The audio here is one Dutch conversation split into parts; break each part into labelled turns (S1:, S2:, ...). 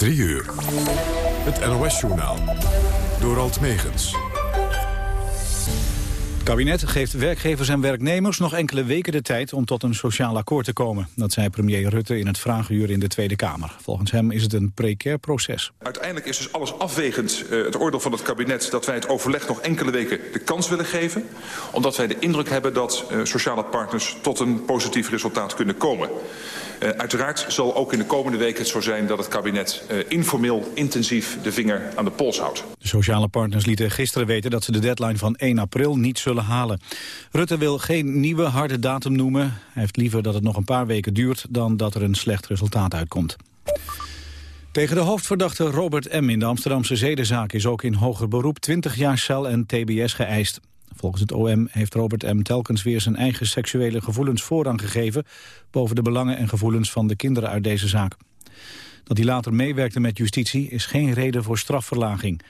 S1: 3 uur. Het NOS-journaal. Door Alt Megens.
S2: Het kabinet geeft werkgevers en werknemers nog enkele weken de tijd om tot een sociaal akkoord te komen. Dat zei premier Rutte in het vragenuur in de Tweede Kamer. Volgens hem is het een precair proces.
S3: Uiteindelijk is dus alles afwegend uh, het oordeel van het kabinet dat wij het overleg nog enkele weken de kans willen geven. Omdat wij de indruk hebben dat uh, sociale partners tot een positief resultaat kunnen komen. Uh, uiteraard zal ook in de komende weken het zo zijn dat het kabinet informeel intensief de vinger aan de pols houdt.
S2: De sociale partners lieten gisteren weten dat ze de deadline van 1 april niet halen. Rutte wil geen nieuwe harde datum noemen. Hij heeft liever dat het nog een paar weken duurt dan dat er een slecht resultaat uitkomt. Tegen de hoofdverdachte Robert M. in de Amsterdamse zedenzaak is ook in hoger beroep 20 jaar cel en tbs geëist. Volgens het OM heeft Robert M. telkens weer zijn eigen seksuele gevoelens voorrang gegeven... boven de belangen en gevoelens van de kinderen uit deze zaak. Dat hij later meewerkte met justitie is geen reden voor strafverlaging.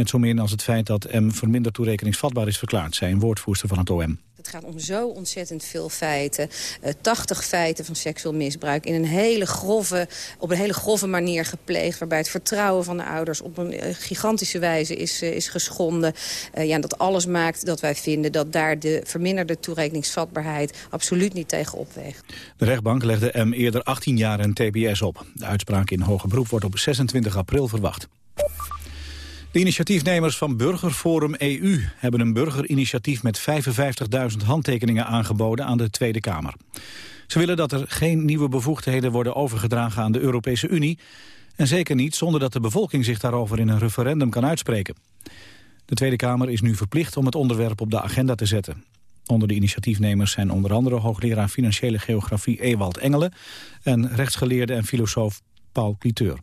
S2: Net zo min als het feit dat M. verminderd toerekeningsvatbaar is verklaard... zei een woordvoerster van het OM.
S4: Het gaat om zo ontzettend veel feiten. Uh, 80 feiten van seksueel misbruik in een hele grove, op een hele grove manier gepleegd... waarbij het vertrouwen van de ouders op een uh, gigantische wijze is, uh, is geschonden. ja, dat alles maakt dat wij vinden dat daar de verminderde toerekeningsvatbaarheid... absoluut niet tegen opweegt.
S2: De rechtbank legde M eerder 18 jaar een tbs op. De uitspraak in hoger beroep wordt op 26 april verwacht. De initiatiefnemers van Burgerforum EU hebben een burgerinitiatief met 55.000 handtekeningen aangeboden aan de Tweede Kamer. Ze willen dat er geen nieuwe bevoegdheden worden overgedragen aan de Europese Unie en zeker niet zonder dat de bevolking zich daarover in een referendum kan uitspreken. De Tweede Kamer is nu verplicht om het onderwerp op de agenda te zetten. Onder de initiatiefnemers zijn onder andere hoogleraar financiële geografie Ewald Engelen en rechtsgeleerde en filosoof Paul Cliteur.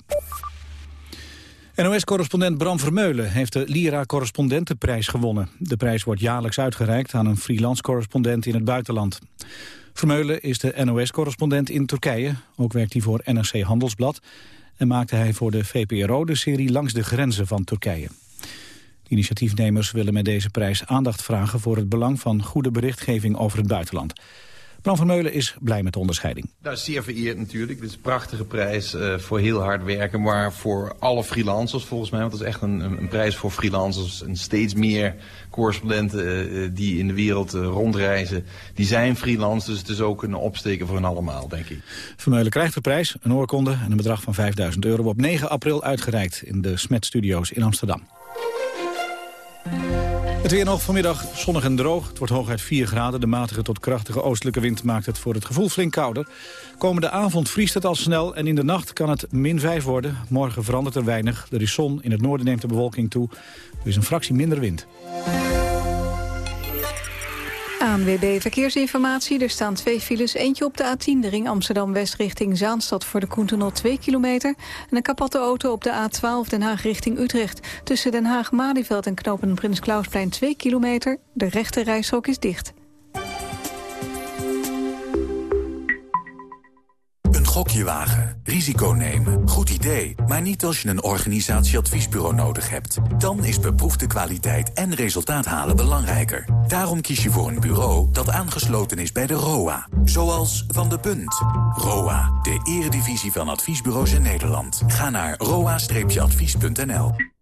S2: NOS-correspondent Bram Vermeulen heeft de Lira-correspondentenprijs gewonnen. De prijs wordt jaarlijks uitgereikt aan een freelance-correspondent in het buitenland. Vermeulen is de NOS-correspondent in Turkije. Ook werkt hij voor NRC Handelsblad. En maakte hij voor de VPRO de serie Langs de Grenzen van Turkije. De initiatiefnemers willen met deze prijs aandacht vragen... voor het belang van goede berichtgeving over het buitenland. Van Meulen is blij met de onderscheiding.
S5: Nou, zeer vereerd natuurlijk. Dit is een prachtige prijs uh, voor heel hard werken. Maar voor alle freelancers volgens mij. Want het is echt een, een, prijs voor freelancers. En steeds meer correspondenten uh, die in de wereld uh, rondreizen. Die zijn freelance. Dus het is ook een opsteken voor hen allemaal, denk ik.
S2: Vermeulen krijgt de prijs, een oorkonde en een bedrag van 5000 euro. Op 9 april uitgereikt in de Smet Studios in Amsterdam. Het weer nog vanmiddag zonnig en droog. Het wordt hooguit 4 graden. De matige tot krachtige oostelijke wind maakt het voor het gevoel flink kouder. Komende avond vriest het al snel en in de nacht kan het min 5 worden. Morgen verandert er weinig. Er is zon, in het noorden neemt de bewolking toe. Er is een fractie minder wind.
S6: ANWB Verkeersinformatie. Er staan twee files. Eentje op de A10, de ring Amsterdam-West richting Zaanstad... voor de Koentenol 2 kilometer. En een kapotte auto op de A12 Den Haag richting Utrecht. Tussen Den Haag-Malieveld en knopen Prins Klausplein 2 kilometer. De rechte reishok is dicht.
S7: Gokje wagen, risico nemen, goed idee. Maar niet als je een organisatieadviesbureau nodig hebt. Dan is beproefde kwaliteit en resultaat halen belangrijker. Daarom kies je voor een bureau dat aangesloten is bij de ROA. Zoals Van de Punt. ROA, de eredivisie van adviesbureaus in Nederland. Ga naar roa-advies.nl.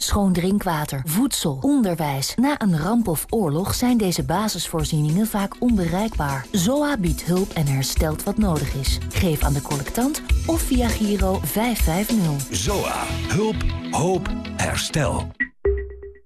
S8: Schoon drinkwater, voedsel, onderwijs. Na een ramp of oorlog zijn deze basisvoorzieningen vaak onbereikbaar. ZOA biedt hulp en herstelt wat nodig is. Geef aan de collectant of via Giro 550.
S9: ZOA. Hulp, hoop, herstel.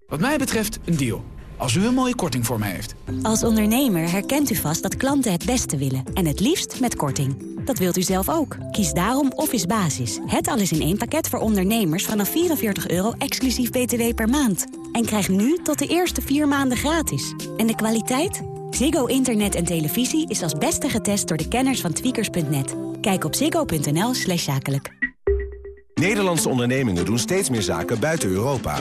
S10: Wat mij betreft een deal. Als u een mooie korting voor mij heeft.
S11: Als ondernemer herkent u vast dat klanten het beste willen. En het liefst met korting. Dat wilt u zelf ook. Kies daarom Office Basis. Het alles in één pakket voor ondernemers vanaf 44 euro exclusief btw per maand. En krijg nu tot de eerste vier maanden gratis. En de kwaliteit? Ziggo Internet en televisie is als beste getest door de kenners van tweakers.net. Kijk op ziggo.nl slash zakelijk.
S9: Nederlandse ondernemingen doen steeds meer zaken buiten Europa.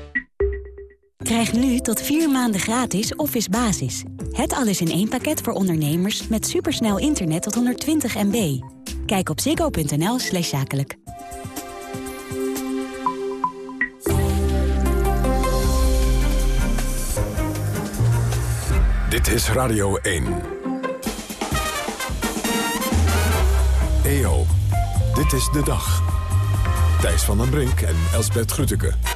S11: Krijg nu tot vier maanden gratis Office Basis. Het alles in één pakket voor ondernemers met supersnel internet tot 120 MB. Kijk op ziggo.nl slash zakelijk.
S1: Dit is Radio 1. EO, dit is de dag. Thijs van den Brink en Elsbert Grütke.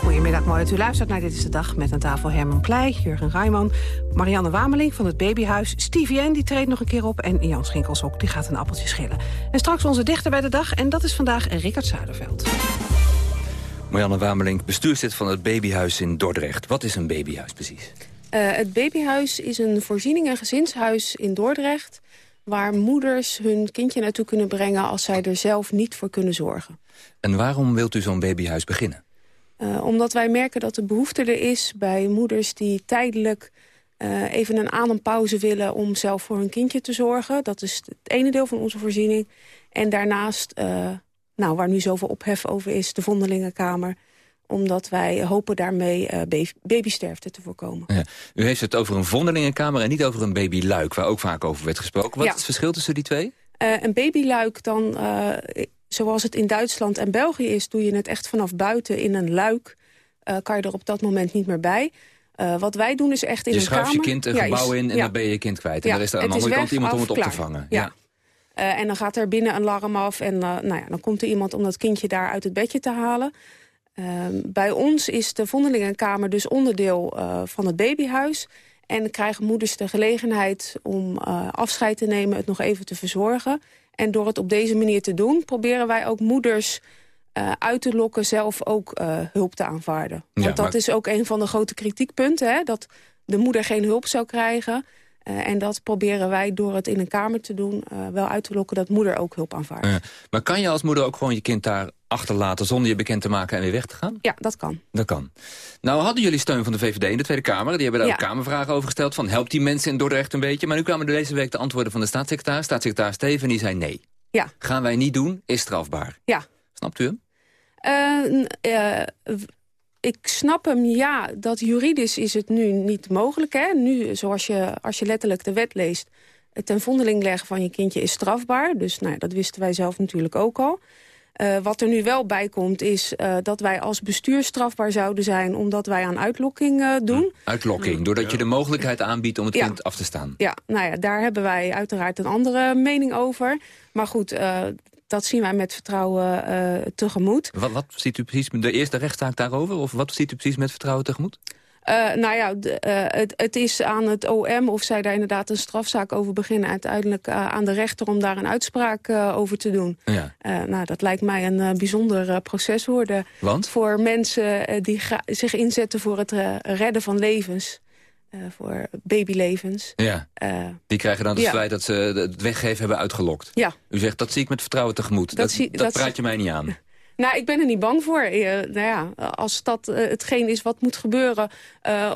S12: Goedemiddag, mooi dat u luistert naar Dit is de Dag... met aan tafel Herman Pleij, Jurgen Rijman, Marianne Wameling van het Babyhuis... Stevie N, die treedt nog een keer op en Jan Schinkelshoek, die gaat een appeltje schillen. En straks onze dichter bij de dag, en dat is vandaag Rickert Zuiderveld.
S13: Marianne Wameling, bestuurslid van het Babyhuis in Dordrecht. Wat is een babyhuis precies?
S14: Uh, het Babyhuis is een voorziening- en gezinshuis in Dordrecht... waar moeders hun kindje naartoe kunnen brengen... als zij er zelf niet voor kunnen zorgen.
S13: En waarom wilt u zo'n babyhuis beginnen?
S14: Uh, omdat wij merken dat de behoefte er is bij moeders die tijdelijk uh, even een adempauze willen om zelf voor hun kindje te zorgen. Dat is het ene deel van onze voorziening. En daarnaast, uh, nou, waar nu zoveel ophef over is, de vondelingenkamer omdat wij hopen daarmee babysterfte te voorkomen.
S13: Ja. U heeft het over een vondelingenkamer en niet over een babyluik... waar ook vaak over werd gesproken. Wat ja. is het verschil tussen die twee?
S14: Uh, een babyluik dan, uh, zoals het in Duitsland en België is... doe je het echt vanaf buiten in een luik. kan je er op dat moment niet meer bij. wat wij doen is echt in
S13: je
S14: een kamer...
S13: Je schuift je kind een ja, gebouw in en dan ben je je kind kwijt. En er is er aan de andere kant iemand om het op te vangen.
S14: Ja. en dan gaat er binnen een alarm af en nou ja, dan komt er iemand om dat kindje daar uit het bedje te halen... Uh, bij ons is de vondelingenkamer dus onderdeel van het babyhuis. En krijgen moeders de gelegenheid om afscheid te nemen, het nog even te verzorgen. En door het op deze manier te doen, proberen wij ook moeders uit te lokken zelf ook hulp te aanvaarden. Want ja, dat maar... is ook een van de grote kritiekpunten, hè, dat de moeder geen hulp zou krijgen... Uh, en dat proberen wij door het in een kamer te doen... Wel uit te lokken dat moeder ook hulp aanvaardt.
S13: Maar kan je als moeder ook gewoon je kind daar achterlaten... zonder je bekend te maken en weer weg te gaan?
S14: Ja, dat kan.
S13: Dat kan. Nou hadden jullie steun van de VVD in de Tweede Kamer. Die hebben daar ja. ook Kamervragen over gesteld. Van helpt die mensen in Dordrecht een beetje? Maar nu kwamen er deze week de antwoorden van de staatssecretaris. Staatssecretaris Steven die zei nee.
S14: Ja.
S13: Gaan wij niet doen, is strafbaar.
S14: Ja.
S13: Snapt u hem?
S14: ik snap hem, ja, dat juridisch is het nu niet mogelijk. Hè? Nu, zoals je, als je letterlijk de wet leest... het ten vondeling leggen van je kindje is strafbaar. Dus nou, dat wisten wij zelf natuurlijk ook al. Uh, wat er nu wel bij komt is uh, dat wij als bestuur strafbaar zouden zijn... omdat wij aan uitlokking uh, doen.
S13: Uitlokking, doordat je de mogelijkheid aanbiedt om het ja. kind af te staan.
S14: Ja, nou ja, daar hebben wij uiteraard een andere mening over. Maar goed, dat zien wij met vertrouwen uh, tegemoet.
S13: Wat, wat ziet u precies, de eerste rechtszaak daarover? Of wat ziet u precies met vertrouwen tegemoet?
S14: Uh, nou ja, de, uh, het, het, is aan het OM of zij daar inderdaad een strafzaak over beginnen. Uiteindelijk uh, aan de rechter om daar een uitspraak over te doen.
S13: Ja.
S14: nou, dat lijkt mij een bijzonder proces worden.
S13: Want?
S14: Voor mensen die zich inzetten voor het redden van levens. Uh, voor babylevens.
S13: Ja, uh, die krijgen dan het ja. feit dat ze het weggeven hebben uitgelokt.
S14: Ja.
S13: U zegt, dat zie ik met vertrouwen tegemoet. Dat, dat, zie, dat, dat praat je mij niet aan.
S14: Nou, ik ben er niet bang voor. Uh, nou ja, als dat uh, hetgeen is wat moet gebeuren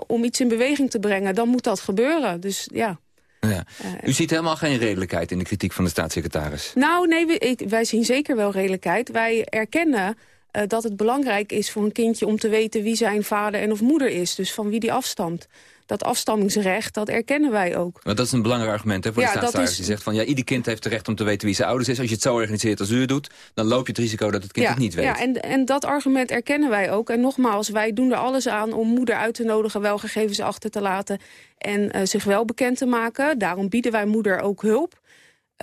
S14: om iets in beweging te brengen... dan moet dat gebeuren. Dus ja...
S13: Ja. U ziet helemaal geen redelijkheid in de kritiek van de staatssecretaris?
S14: Nou, nee, wij, wij zien zeker wel redelijkheid. Wij erkennen uh, dat het belangrijk is voor een kindje om te weten wie zijn vader en of moeder is. Dus van wie die afstamt. Dat afstammingsrecht, dat erkennen wij ook.
S13: Maar dat is een belangrijk argument hè, voor ja, de staatssecretaris. Die zegt van, ja, ieder kind heeft het recht om te weten wie zijn ouders is. Als je het zo organiseert als u het doet, dan loop je het risico dat het kind
S14: ja,
S13: het niet weet.
S14: Ja, en, en dat argument erkennen wij ook. En nogmaals, wij doen er alles aan om moeder uit te nodigen... wel gegevens achter te laten en uh, zich wel bekend te maken. Daarom bieden wij moeder ook hulp.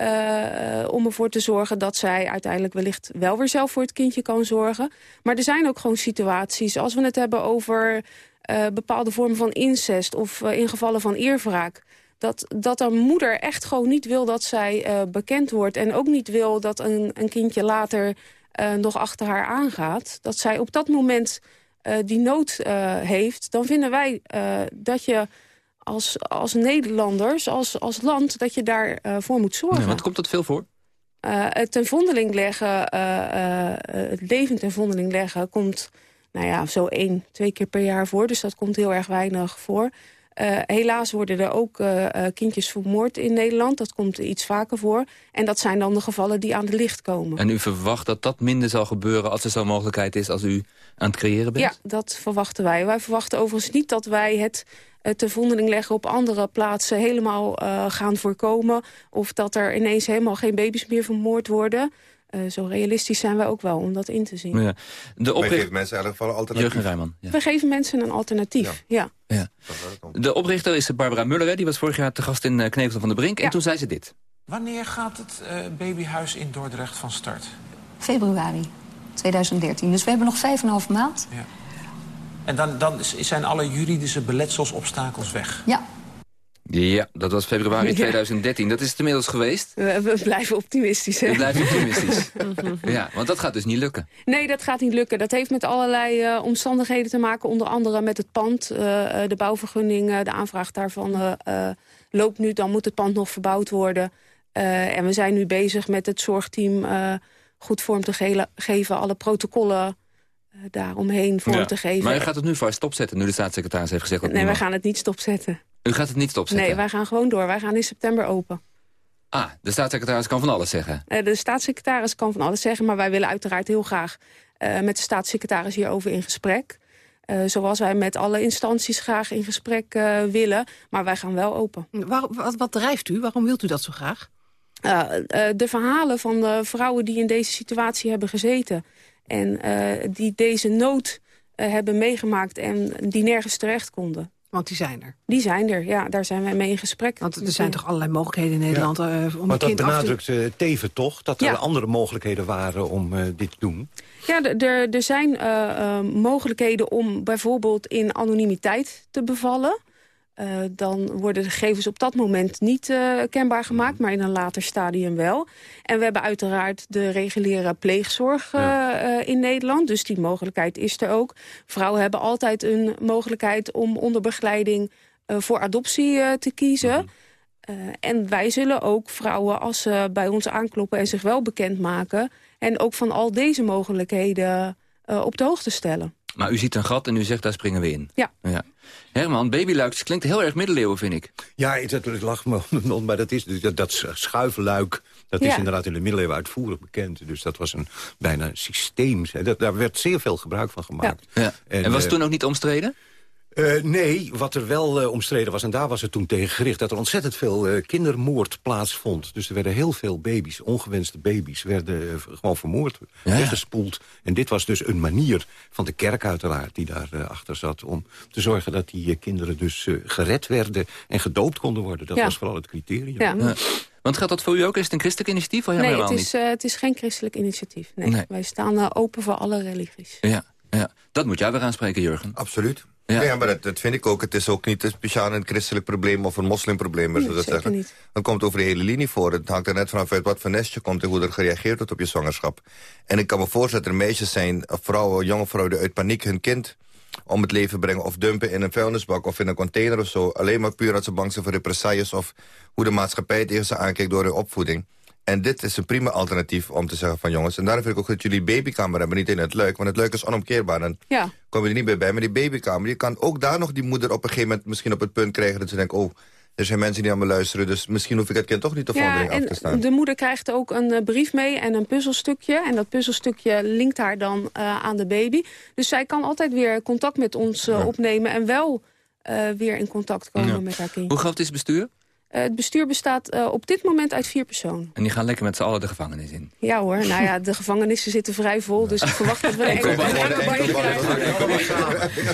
S14: Uh, om ervoor te zorgen dat zij uiteindelijk wellicht wel weer zelf voor het kindje kan zorgen. Maar er zijn ook gewoon situaties, als we het hebben over uh, bepaalde vormen van incest of uh, in gevallen van eerwraak. Dat, dat een moeder echt gewoon niet wil dat zij uh, bekend wordt. En ook niet wil dat een, een kindje later nog achter haar aangaat. Dat zij op dat moment die nood heeft. Dan vinden wij dat je als, als Nederlanders, als, als land, dat je daarvoor voor moet zorgen.
S13: Ja, want komt dat veel voor?
S14: Het ten vondeling leggen, het leven ten vondeling leggen komt nou ja, zo één, twee keer per jaar voor. Dus dat komt heel erg weinig voor. helaas worden er ook kindjes vermoord in Nederland. Dat komt iets vaker voor. En dat zijn dan de gevallen die aan de licht komen.
S13: En u verwacht dat dat minder zal gebeuren als er zo'n mogelijkheid is als u aan het creëren bent?
S14: Ja, dat verwachten wij. Wij verwachten overigens niet dat wij het te vondeling leggen op andere plaatsen helemaal gaan voorkomen. Of dat er ineens helemaal geen baby's meer vermoord worden. Uh, zo realistisch zijn wij ook wel om dat in te zien. Ja.
S15: De opricht... geven mensen eigenlijk een alternatief.
S13: Jurgen Rijman.
S14: Ja. We geven mensen een alternatief, ja. ja.
S13: De oprichter is Barbara Muller, die was vorig jaar te gast in uh, Knevel van de Brink. En toen zei ze dit.
S16: Wanneer gaat het uh, babyhuis in Dordrecht van start?
S17: Februari 2013. Dus we hebben nog vijf en een half maand. Ja.
S16: En dan, dan zijn alle juridische beletsels, obstakels weg?
S17: Ja,
S13: ja, dat was februari 2013. Dat is het inmiddels geweest.
S14: We, blijven optimistisch, hè?
S13: We blijven optimistisch. ja, want dat gaat dus niet lukken.
S14: Nee, dat gaat niet lukken. Dat heeft met allerlei uh, omstandigheden te maken. Onder andere met het pand, uh, de bouwvergunning, de aanvraag daarvan loopt nu. Dan moet het pand nog verbouwd worden. en we zijn nu bezig met het zorgteam goed vorm te geven. Alle protocollen daaromheen vorm te geven.
S13: Maar je gaat het nu vast stopzetten, nu de staatssecretaris heeft gezegd... Dat
S14: nee, wij gaan het niet stopzetten.
S13: U gaat het niet stopzetten?
S14: Nee, wij gaan gewoon door. Wij gaan in september open.
S13: Ah, de staatssecretaris kan van alles zeggen?
S14: Uh, de staatssecretaris kan van alles zeggen, maar wij willen uiteraard heel graag uh, met de staatssecretaris hierover in gesprek. Uh, zoals wij met alle instanties graag in gesprek willen, maar wij gaan wel open.
S12: Waar, wat, wat, drijft u? Waarom wilt u dat zo graag?
S14: de verhalen van de vrouwen die in deze situatie hebben gezeten... en die deze nood hebben meegemaakt en die nergens terecht konden.
S12: Want die zijn er.
S14: Die zijn er, ja. Daar zijn wij mee in gesprek.
S12: Want er zijn toch allerlei mogelijkheden in Nederland ja. uh,
S18: om dat benadrukt te... Teven toch? Dat er andere mogelijkheden waren om uh, dit te doen?
S14: Ja, er zijn uh, mogelijkheden om bijvoorbeeld in anonimiteit te bevallen. Uh, dan worden de gegevens op dat moment niet uh, kenbaar gemaakt... maar in een later stadium wel. En we hebben uiteraard de reguliere pleegzorg uh, ja. in Nederland. Dus die mogelijkheid is er ook. Vrouwen hebben altijd een mogelijkheid om onder begeleiding... voor adoptie te kiezen. Mm en wij zullen ook vrouwen, als ze bij ons aankloppen... en zich wel bekendmaken... en ook van al deze mogelijkheden op de hoogte stellen.
S13: Maar u ziet een gat en u zegt, daar springen we in.
S14: Ja. ja.
S13: Herman, babyluik klinkt heel erg middeleeuwen, vind ik.
S18: Ja, dat lach me maar dat, is, dat, dat schuivenluik... dat is inderdaad in de middeleeuwen uitvoerig bekend. Dus dat was een bijna systeem. Dat, daar werd zeer veel gebruik van gemaakt.
S13: Ja. En, en, was het uh, toen ook niet omstreden?
S18: Uh, nee, wat er wel uh, omstreden was, en daar was het toen tegen gericht... dat er ontzettend veel uh, kindermoord plaatsvond. Dus er werden heel veel baby's, ongewenste baby's... werden gewoon vermoord, ja. weggespoeld. En dit was dus een manier van de kerk uiteraard... die daarachter achter zat om te zorgen dat die kinderen dus gered werden... en gedoopt konden worden. Dat ja. was vooral het criterium.
S13: Ja. Want gaat dat voor u ook? Is het een christelijk initiatief? Of
S14: nee, het is, het is geen christelijk initiatief. Nee. nee. Wij staan open voor alle religies.
S13: Ja, ja, dat moet jij weer aanspreken, Jurgen.
S15: Absoluut. Ja, ja maar dat, dat, vind ik ook. Het is ook niet speciaal een christelijk probleem of een moslimprobleem. Nee, dat zeggen. Niet. Dan komt over de hele linie voor. Het hangt er net vanaf uit wat voor nest je komt en hoe er gereageerd wordt op je zwangerschap. En ik kan me voorstellen dat er meisjes zijn, vrouwen, jonge vrouwen... die uit paniek hun kind om het leven brengen of dumpen in een vuilnisbak of in een container of zo. Alleen maar puur dat ze bang zijn voor represailles of hoe de maatschappij tegen ze aankijkt door hun opvoeding. En dit is een prima alternatief om te zeggen van jongens... en daarom vind ik ook dat jullie babykamer hebben, niet in het luik. Want het luik is onomkeerbaar. En ja. kom je er niet meer bij. Maar die babykamer, je kan ook daar nog die moeder op een gegeven moment... misschien op het punt krijgen dat ze denkt... oh, er zijn mensen die aan me luisteren, dus misschien hoef ik het kind toch niet te ja, af te staan.
S14: De moeder krijgt ook een uh, brief mee en een puzzelstukje. En dat puzzelstukje linkt haar dan uh, aan de baby. Dus zij kan altijd weer contact met ons uh, ja. opnemen... en wel weer in contact komen ja. met haar kind.
S13: Hoe groot is het bestuur?
S14: Uh, het bestuur bestaat uh, op dit moment uit vier personen.
S13: En die gaan lekker met z'n allen de gevangenis in?
S14: Ja hoor, nou ja, de gevangenissen zitten vrij vol. Dus ik verwacht dat we een
S15: krijgen.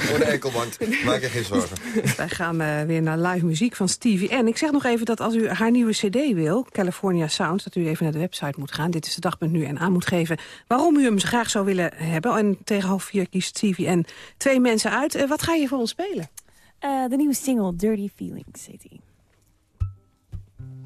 S15: Voor de enkelband, maak je geen zorgen.
S12: Wij gaan uh, weer naar live muziek van Stevie N. Ik zeg nog even dat als u haar nieuwe cd wil, California Sounds... dat u even naar de website moet gaan, dit is de dag.nu en aan moet geven... waarom u hem graag zou willen hebben. En tegen half vier kiest Stevie N twee mensen uit. wat ga je voor ons spelen?
S19: de nieuwe single Dirty Feelings, heet hij.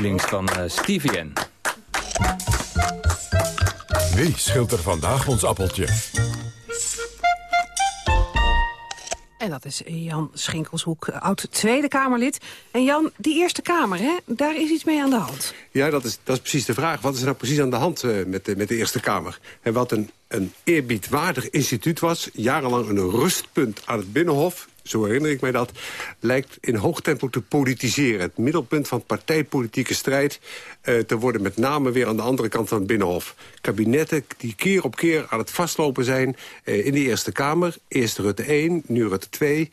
S20: Feelings
S13: van eh, Stevie N.
S1: Wie scheelt er vandaag ons appeltje?
S12: En dat is Jan Schinkelshoek, oud Tweede Kamerlid. En Jan, die Eerste Kamer, hè, daar is iets mee aan de hand.
S18: Ja, dat is, dat is precies de vraag. Wat is er nou precies aan de hand eh, met, de, met de Eerste Kamer? En wat een, een eerbiedwaardig instituut was... jarenlang een rustpunt aan het Binnenhof zo herinner ik mij dat, lijkt in hoog tempo te politiseren. Het middelpunt van partijpolitieke strijd eh, te worden... met name weer aan de andere kant van het Binnenhof. Kabinetten die keer op keer aan het vastlopen zijn eh, in de Eerste Kamer. Eerst Rutte 1, nu Rutte 2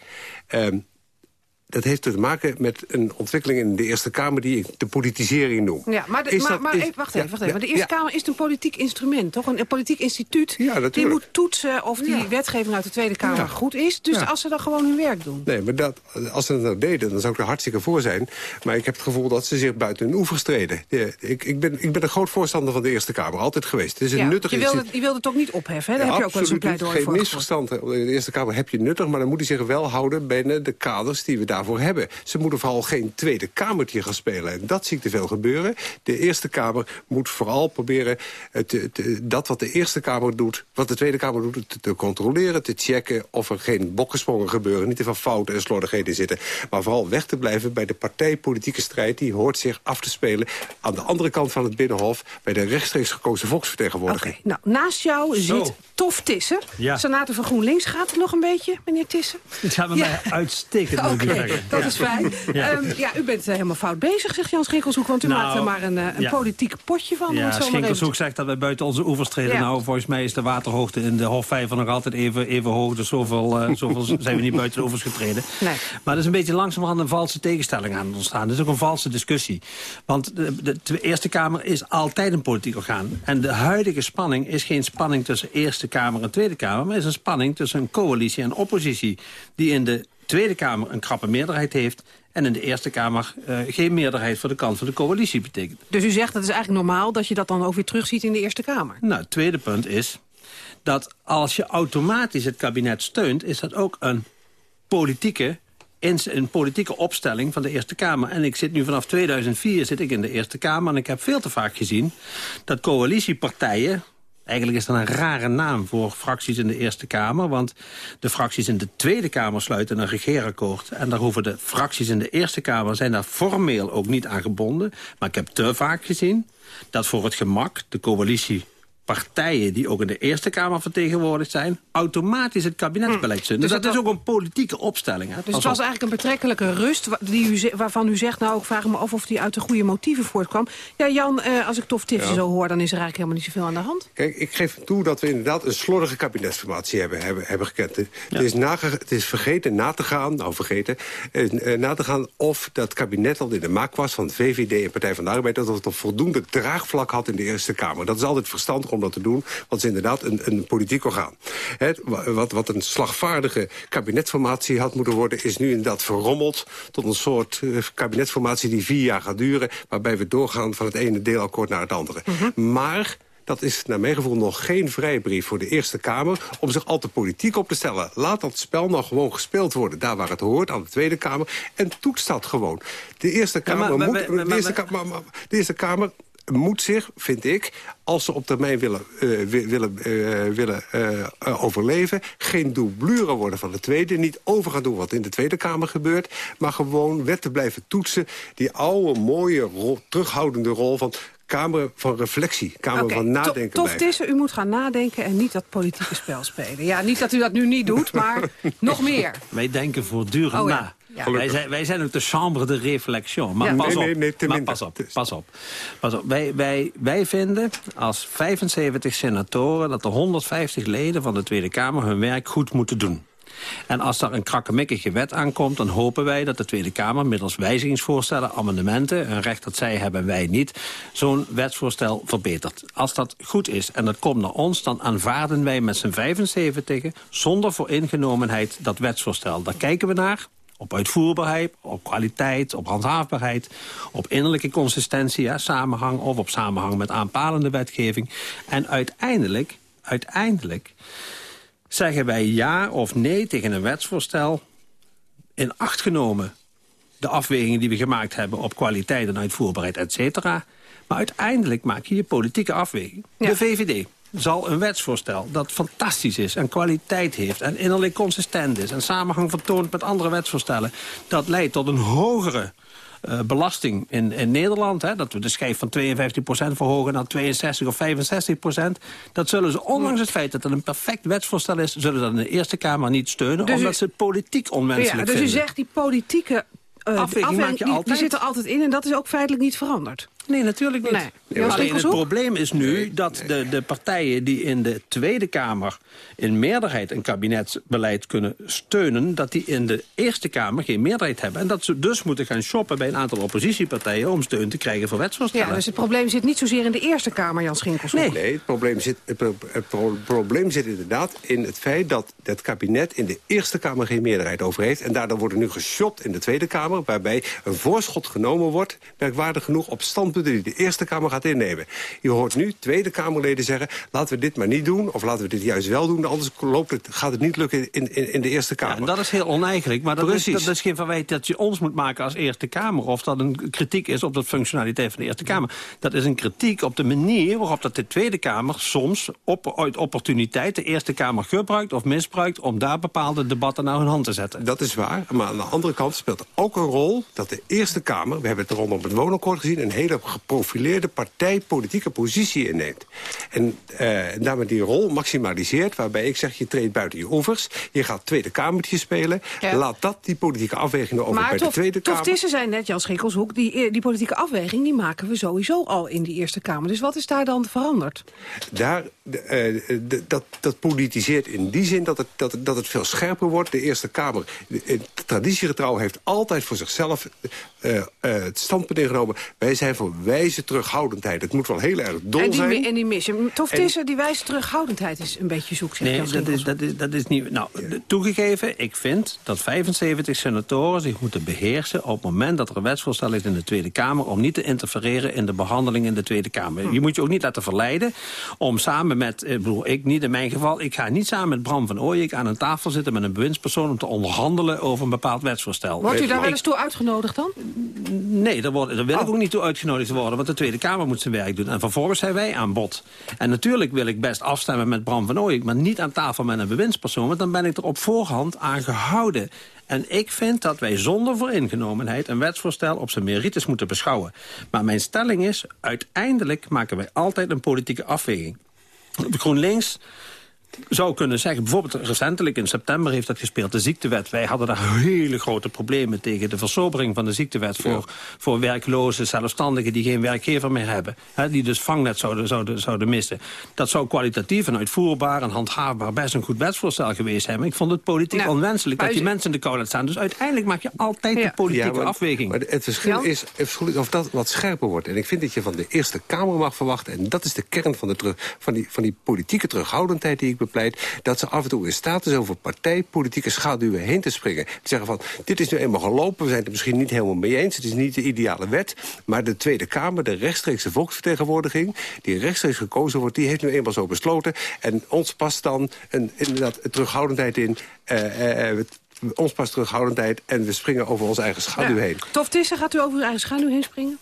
S18: dat heeft te maken met een ontwikkeling in de Eerste Kamer... die ik de politisering noem.
S12: Ja, maar, de, maar, maar even, wacht even. Wacht even. de Eerste Kamer is een politiek instrument, toch? Een, een politiek instituut.
S18: Ja,
S12: die moet toetsen of die wetgeving uit de Tweede Kamer goed is. Dus als ze dan gewoon hun werk doen.
S18: Nee, maar dat, als ze dat nou deden, dan zou ik er hartstikke voor zijn. Maar ik heb het gevoel dat ze zich buiten hun oever streden. ik, ik, ben, ik ben een groot voorstander van de Eerste Kamer. Altijd geweest. Het is een nuttig
S12: je wilde, je wilde het ook niet opheffen, hè? Daar heb je ook wel eens een pleidooi
S18: voor. Geen misverstand. In de Eerste Kamer heb je nuttig, maar dan moet hij zich wel houden... binnen de kaders die we daarvoor hebben. Ze moeten vooral geen Tweede Kamertje gaan spelen. En dat zie ik te veel gebeuren. De Eerste Kamer moet vooral proberen het, dat wat de Eerste Kamer doet... wat de Tweede Kamer doet, te, te, controleren, te checken... of er geen bokkensprongen gebeuren, niet te veel fouten en slordigheden zitten. Maar vooral weg te blijven bij de partijpolitieke strijd... die hoort zich af te spelen aan de andere kant van het Binnenhof... bij de rechtstreeks gekozen volksvertegenwoordiger.
S12: Oké, nou, naast jou zit Tof Tissen,
S21: Ja.
S12: senator van GroenLinks. Gaat het nog een beetje, meneer Tissen?
S21: Het gaat bij mij uitstekend,
S12: Oké, dat
S21: Ja.
S12: is fijn.
S21: Ja.
S12: Ja. ja, u bent eh, helemaal fout bezig, zegt Jan Schinkelshoek. Want u
S21: Nou,
S12: maakt er maar een, eh, een
S21: ja.
S12: politiek potje van.
S21: Ja, Schinkelshoek zegt dat wij buiten onze oevers treden.
S12: Ja.
S21: Nou, volgens mij is de waterhoogte in de Hofvijver nog altijd even, even hoog. Dus zoveel, eh, zoveel zijn we niet buiten de oevers getreden.
S12: Nee.
S21: Maar er is een beetje langzamerhand een valse tegenstelling aan het ontstaan. Dat is ook een valse discussie. Want de, de, de Eerste Kamer is altijd een politiek orgaan. En de huidige spanning is geen spanning tussen Eerste Kamer en Tweede Kamer... maar is een spanning tussen een coalitie en oppositie... die in de Tweede Kamer een krappe meerderheid heeft... en in de Eerste Kamer eh, geen meerderheid voor de kant van de coalitie betekent.
S12: Dus u zegt dat is eigenlijk normaal dat je dat dan ook weer terugziet in de Eerste Kamer.
S21: Nou, het tweede punt is dat als je automatisch het kabinet steunt... is dat ook een politieke, een politieke opstelling van de Eerste Kamer. En ik zit nu vanaf 2004 zit ik in de Eerste Kamer... en ik heb veel te vaak gezien dat coalitiepartijen... Eigenlijk is dat een rare naam voor fracties in de Eerste Kamer. Want de fracties in de Tweede Kamer sluiten een regeerakkoord. En daar hoeven de fracties in de Eerste Kamer... zijn daar formeel ook niet aan gebonden. Maar ik heb te vaak gezien dat voor het gemak de coalitie partijen die ook in de Eerste Kamer vertegenwoordigd zijn... automatisch het kabinetsbeleid steunen.
S12: Dus
S21: Dus dat is ook een politieke opstelling. Hè?
S12: Dus het was eigenlijk een betrekkelijke rust die u, waarvan u zegt... nou, ik vraag me af of die uit de goede motieven voortkwam. Ja, Jan, eh, als ik Tof Tiffen
S18: Ja.
S12: zo hoor... dan is er eigenlijk helemaal niet zoveel aan de hand.
S18: Kijk, ik geef toe dat we inderdaad een slordige kabinetsformatie hebben, hebben, hebben gekend. Het, is nage, het is vergeten na te gaan, nou vergeten, eh, eh, na te gaan of dat kabinet al in de maak was van VVD en Partij van de Arbeid, dat het een voldoende draagvlak had in de Eerste Kamer. Dat is altijd verstandig om dat te doen, want het is inderdaad een, een politiek orgaan. Het, wa- wat, wat een slagvaardige kabinetsformatie had moeten worden, is nu inderdaad verrommeld tot een soort eh, kabinetsformatie die vier jaar gaat duren, waarbij we doorgaan van het ene deelakkoord naar het andere. Maar dat is naar mijn gevoel nog geen vrijbrief voor de Eerste Kamer... om zich al te politiek op te stellen. Laat dat spel nou gewoon gespeeld worden. Daar waar het hoort, aan de Tweede Kamer. En toets dat gewoon. De Eerste Kamer, moet, de Eerste Kamer moet zich, vind ik, als ze op termijn willen, eh, wi- willen, eh, willen eh, overleven... geen doublure worden van de Tweede. Niet over gaan doen wat in de Tweede Kamer gebeurt... maar gewoon wetten blijven toetsen. Die oude, mooie, rol, terughoudende rol van... Kamer van reflectie, Kamer van
S12: to-
S18: nadenken
S12: Tof
S18: blijven.
S12: Tissen, u moet gaan nadenken en niet dat politieke spel spelen. Ja, niet dat u dat nu niet doet, maar nog meer.
S21: Wij denken voortdurend
S12: Oh ja,
S21: na.
S12: Ja.
S21: Wij, zijn, wij zijn ook de chambre de réflexion. Maar
S12: Ja.
S21: pas
S18: Nee,
S21: op,
S18: nee, nee,
S21: maar pas op, pas op. Pas op. Wij, wij, wij vinden als 75 senatoren dat de 150 leden van de Tweede Kamer hun werk goed moeten doen. En als er een krakkemikkige wet aankomt... dan hopen wij dat de Tweede Kamer middels wijzigingsvoorstellen, amendementen... een recht dat zij hebben en wij niet, zo'n wetsvoorstel verbetert. Als dat goed is en dat komt naar ons... dan aanvaarden wij met z'n 75 zonder vooringenomenheid dat wetsvoorstel. Daar kijken we naar op uitvoerbaarheid, op kwaliteit, op handhaafbaarheid... op innerlijke consistentie, ja, samenhang... of op samenhang met aanpalende wetgeving. En uiteindelijk, uiteindelijk zeggen wij ja of nee tegen een wetsvoorstel... in acht genomen de afwegingen die we gemaakt hebben... op kwaliteit en uitvoerbaarheid, et cetera. Maar uiteindelijk maak je je politieke afweging. De VVD zal een wetsvoorstel dat fantastisch is... en kwaliteit heeft en innerlijk consistent is... en samenhang vertoont met andere wetsvoorstellen... dat leidt tot een hogere eh, belasting in, in Nederland. Hè, dat we de schijf van 52% verhogen naar 62 of 65%. Dat zullen ze, ondanks het feit dat het een perfect wetsvoorstel is... zullen ze dat in de Eerste Kamer niet steunen...
S12: Dus u-
S21: omdat ze het politiek onwenselijk
S12: Ja, dus u
S21: vinden.
S12: zegt die politieke eh,
S21: Afweging maak je
S12: die, die
S21: altijd.
S12: zit er altijd in en dat is ook feitelijk niet veranderd.
S21: Nee, natuurlijk niet.
S12: Nee.
S21: Alleen het probleem is nu dat de, de partijen die in de Tweede Kamer... in meerderheid een kabinetsbeleid kunnen steunen... dat die in de Eerste Kamer geen meerderheid hebben. En dat ze dus moeten gaan shoppen bij een aantal oppositiepartijen... om steun te krijgen voor wetsvoorstellen.
S12: Ja, dus het probleem zit niet zozeer in de Eerste Kamer, Jan Schinkels.
S18: Nee, het, probleem zit, het, pro- het pro- probleem zit inderdaad in het feit dat het kabinet in de Eerste Kamer geen meerderheid over heeft. En daardoor wordt er nu geshopt in de Tweede Kamer, waarbij een voorschot genomen wordt, merkwaardig genoeg, op standpunten die de Eerste Kamer gaat innemen. Je hoort nu Tweede Kamerleden zeggen, laten we dit maar niet doen, of laten we dit juist wel doen, anders loopt het, gaat het niet lukken in, in, in de Eerste Kamer.
S21: En dat is heel oneigenlijk. Maar dat is, dat is geen verwijt dat je ons moet maken als Eerste Kamer. Of dat een kritiek is op de functionaliteit van de Eerste Kamer. Dat is een kritiek op de manier waarop dat de Tweede Kamer soms op, uit opportuniteit de Eerste Kamer gebruikt of misbruikt... om daar bepaalde debatten naar hun hand te zetten.
S18: Dat is waar, maar aan de andere kant speelt ook een rol dat de Eerste Kamer... we hebben het rondom het woonakkoord gezien, een hele geprofileerde partij politieke positie inneemt. En uh, daarmee die rol maximaliseert, waarbij ik zeg... je treedt buiten je oevers, je gaat Tweede Kamertje spelen... laat dat die politieke afwegingen over
S12: maar
S18: bij
S12: tof,
S18: de Tweede
S12: Kamer.
S18: Maar
S12: Tissen zijn net, Jan Schinkelshoek, die, eh, die politieke afweging... die maken we sowieso al in die Eerste Kamer. Dus wat is daar dan veranderd?
S18: Daar, uh, dat, dat politiseert in die zin dat het, dat, dat het veel scherper wordt. De Eerste Kamer, traditiegetrouw, heeft altijd voor zichzelf uh, uh, het standpunt ingenomen. Wij zijn voor wijze terughoudendheid. Het moet wel heel erg dol
S12: en die,
S18: zijn.
S12: En die missie. Tof Tissen, die wijze terughoudendheid is een beetje zoek.
S21: Nee, dat is, dat, is, dat is niet... Nou, toegegeven, ik vind dat 75 senatoren zich moeten beheersen... op het moment dat er een wetsvoorstel is in de Tweede Kamer... om niet te interfereren in de behandeling in de Tweede Kamer.
S12: Hm.
S21: Je moet je ook niet laten verleiden om samen met... Ik bedoel, ik niet in mijn geval... ik ga niet samen met Bram van Ooyek aan een tafel zitten... met een bewindspersoon om te onderhandelen over een bepaald wetsvoorstel.
S12: Wordt u daar wel eens toe uitgenodigd dan?
S21: Nee, daar, word, daar wil oh. ik ook niet toe uitgenodigd worden... want de Tweede Kamer moet zijn werk doen. En vervolgens zijn wij aan bod. En natuurlijk wil ik best afstemmen met Bram van Ooyek... maar niet aan tafel met een bewindspersoon... want dan ben ik er op voorhand aan gehouden. En ik vind dat wij zonder vooringenomenheid een wetsvoorstel op zijn merites moeten beschouwen. Maar mijn stelling is, uiteindelijk maken wij altijd een politieke afweging. GroenLinks zou kunnen zeggen, bijvoorbeeld recentelijk in september heeft dat gespeeld, de ziektewet. Wij hadden daar hele grote problemen tegen de versobering van de ziektewet voor, ja. voor werkloze zelfstandigen die geen werkgever meer hebben. Hè, die dus vangnet zouden, zouden, zouden missen. Dat zou kwalitatief en uitvoerbaar en handhaafbaar best een goed wetsvoorstel geweest zijn. Maar ik vond het politiek nou, onwenselijk dat die mensen in de kou laat staan. Dus uiteindelijk maak je altijd ja. de politieke
S18: ja, maar,
S21: afweging.
S18: Maar het verschil is het verschil is of dat wat scherper wordt. En ik vind dat je van de Eerste Kamer mag verwachten, en dat is de kern van, de terug, van, die, van die politieke terughoudendheid die ik bepleit... dat ze af en toe in staat is over partijpolitieke schaduwen heen te springen. Te zeggen van, dit is nu eenmaal gelopen, we zijn het misschien niet helemaal mee eens... het is niet de ideale wet, maar de Tweede Kamer, de rechtstreekse volksvertegenwoordiging... die rechtstreeks gekozen wordt, die heeft nu eenmaal zo besloten. En ons past dan een, inderdaad terughoudendheid in... Uh, uh, ons past terughoudendheid en we springen over onze eigen schaduw ja. heen.
S12: Tof Tissen, gaat u over uw eigen schaduw heen springen?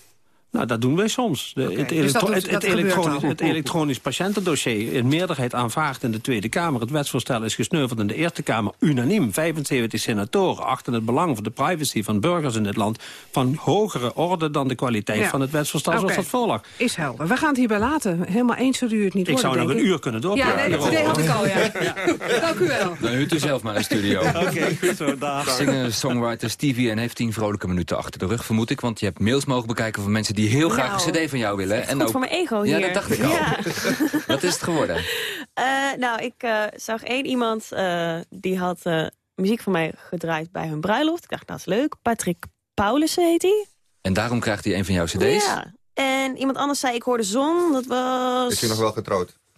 S21: Nou, dat doen wij soms. De, okay. het,
S12: dus dat,
S21: het, het, elektronisch, het, elektronisch, patiëntendossier in meerderheid aanvaard in de Tweede Kamer. Het wetsvoorstel is gesneuveld in de Eerste Kamer unaniem. 75 senatoren achten het belang van de privacy van burgers in dit land... van hogere orde dan de kwaliteit ja. van het wetsvoorstel okay. zoals dat voorlag.
S12: Is helder. We gaan het hierbij laten. Helemaal eens zullen u het niet
S21: ik
S12: worden,
S21: zou nog
S12: ik.
S21: een uur kunnen doorpraten.
S12: Ja, nee, dat idee had ik al, ja. ja. Dank u wel.
S13: Dan huurt u zelf maar een studio.
S21: Oké, okay, goed zo, dag.
S13: Singer-songwriter Stevie en heeft tien vrolijke minuten achter de rug, vermoed ik. Want je hebt mails mogen bekijken van mensen die heel graag
S19: Nou.
S13: een cd van jou willen.
S19: En ook... voor mijn ego
S13: ja,
S19: hier.
S13: dat dacht ik al.
S19: Ja.
S13: Wat is het geworden?
S19: Uh, nou, ik uh, zag één iemand uh, die had muziek van mij gedraaid bij hun bruiloft. Ik dacht, dat is leuk. Patrick Paulussen heet hij.
S13: En daarom krijgt hij een van jouw cd's?
S19: Ja. En iemand anders zei, ik hoorde zon. Dat was...
S15: Is hij nog wel getrouwd?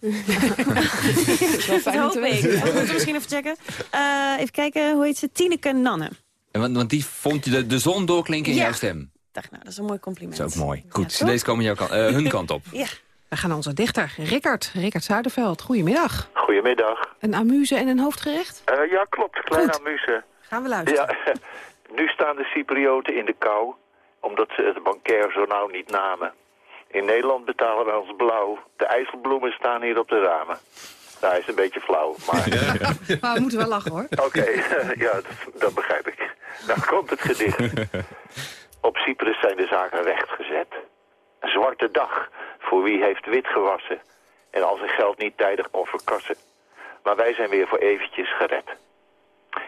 S19: dat hoop ik. Dat moeten we misschien even checken. even kijken, hoe heet ze? Tineke Nanne.
S13: En want, want die vond je de, de zon doorklinken in
S19: ja.
S13: jouw stem?
S19: Dacht, nou, dat is een mooi compliment.
S13: Dat is ook mooi. Goed, ja, cd's komen jouw kant, uh, hun kant op.
S19: ja.
S12: We gaan naar onze dichter, Rickard. Rickard Zuiderveld, goedemiddag.
S22: Goedemiddag.
S12: Een amuse en een hoofdgerecht?
S22: Uh, ja, klopt. Kleine
S12: Goed.
S22: amuse.
S12: Gaan we luisteren.
S22: Ja, nu staan de Cyprioten in de kou, omdat ze het bankair zo nauw niet namen. In Nederland betalen wij ons blauw. De ijsselbloemen staan hier op de ramen. Nou, hij is een beetje flauw, maar...
S12: Ja, ja. maar we moeten wel lachen, hoor.
S22: Oké, okay. ja, dat, dat begrijp ik. Dan komt het gedicht. Op Cyprus zijn de zaken rechtgezet. Een zwarte dag voor wie heeft wit gewassen en al zijn geld niet tijdig kon verkassen. Maar wij zijn weer voor eventjes gered.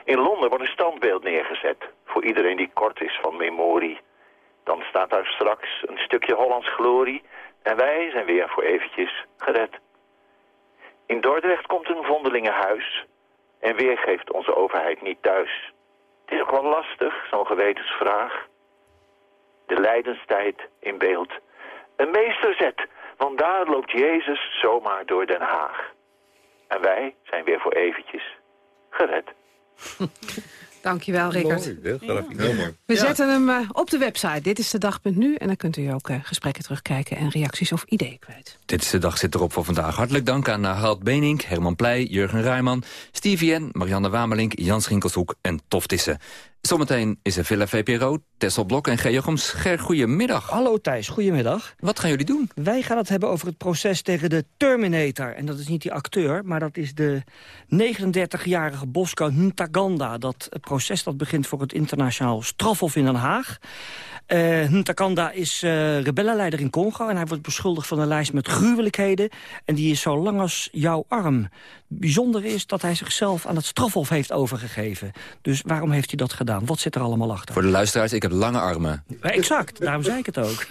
S22: In Londen wordt een standbeeld neergezet voor iedereen die kort is van memorie. Dan staat daar straks een stukje Hollands glorie en wij zijn weer voor eventjes gered. In Dordrecht komt een vondelingenhuis en weer geeft onze overheid niet thuis. Het is ook wel lastig, zo'n gewetensvraag de lijdenstijd in beeld. Een meesterzet, want daar loopt Jezus zomaar door Den Haag. En wij zijn weer voor eventjes gered.
S12: Dankjewel, Rickert.
S15: Mooi, heel, heel mooi.
S12: We ja. zetten hem uh, op de website. Dit is de dag.nu. En dan kunt u ook uh, gesprekken terugkijken en reacties of ideeën kwijt.
S13: Dit is de dag zit erop voor vandaag. Hartelijk dank aan Harald Benink, Herman Pleij, Jurgen Rijman, Stevie N, Marianne Wamelink, Jan Schinkelshoek en Tof Tissen. Zometeen is er Villa VPRO, Tessel Blok en Georgom Scher. Goedemiddag.
S23: Hallo Thijs, goedemiddag.
S13: Wat gaan jullie doen?
S23: Wij gaan het hebben over het proces tegen de Terminator. En dat is niet die acteur, maar dat is de 39-jarige Bosco Ntaganda. Dat proces dat begint voor het internationaal strafhof in Den Haag. Uh, Ntakanda is uh, rebellenleider in Congo en hij wordt beschuldigd van een lijst met gruwelijkheden. En die is zo lang als jouw arm. Bijzonder is dat hij zichzelf aan het strafhof heeft overgegeven. Dus waarom heeft hij dat gedaan? Wat zit er allemaal achter?
S13: Voor de luisteraars, ik heb lange armen.
S23: Exact, daarom zei ik het ook.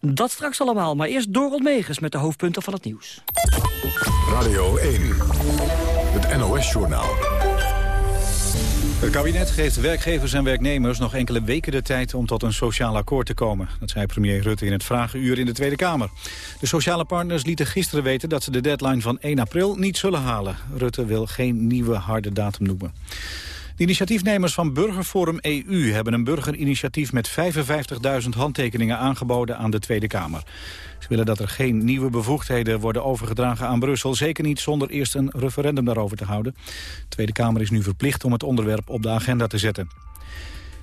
S23: dat straks allemaal, maar eerst Dorot Megens met de hoofdpunten van het nieuws.
S1: Radio 1, het NOS-journaal.
S2: Het kabinet geeft werkgevers en werknemers nog enkele weken de tijd om tot een sociaal akkoord te komen. Dat zei premier Rutte in het Vragenuur in de Tweede Kamer. De sociale partners lieten gisteren weten dat ze de deadline van 1 april niet zullen halen. Rutte wil geen nieuwe harde datum noemen. De initiatiefnemers van Burgerforum EU hebben een burgerinitiatief met 55.000 handtekeningen aangeboden aan de Tweede Kamer. Ze willen dat er geen nieuwe bevoegdheden worden overgedragen aan Brussel. Zeker niet zonder eerst een referendum daarover te houden. De Tweede Kamer is nu verplicht om het onderwerp op de agenda te zetten.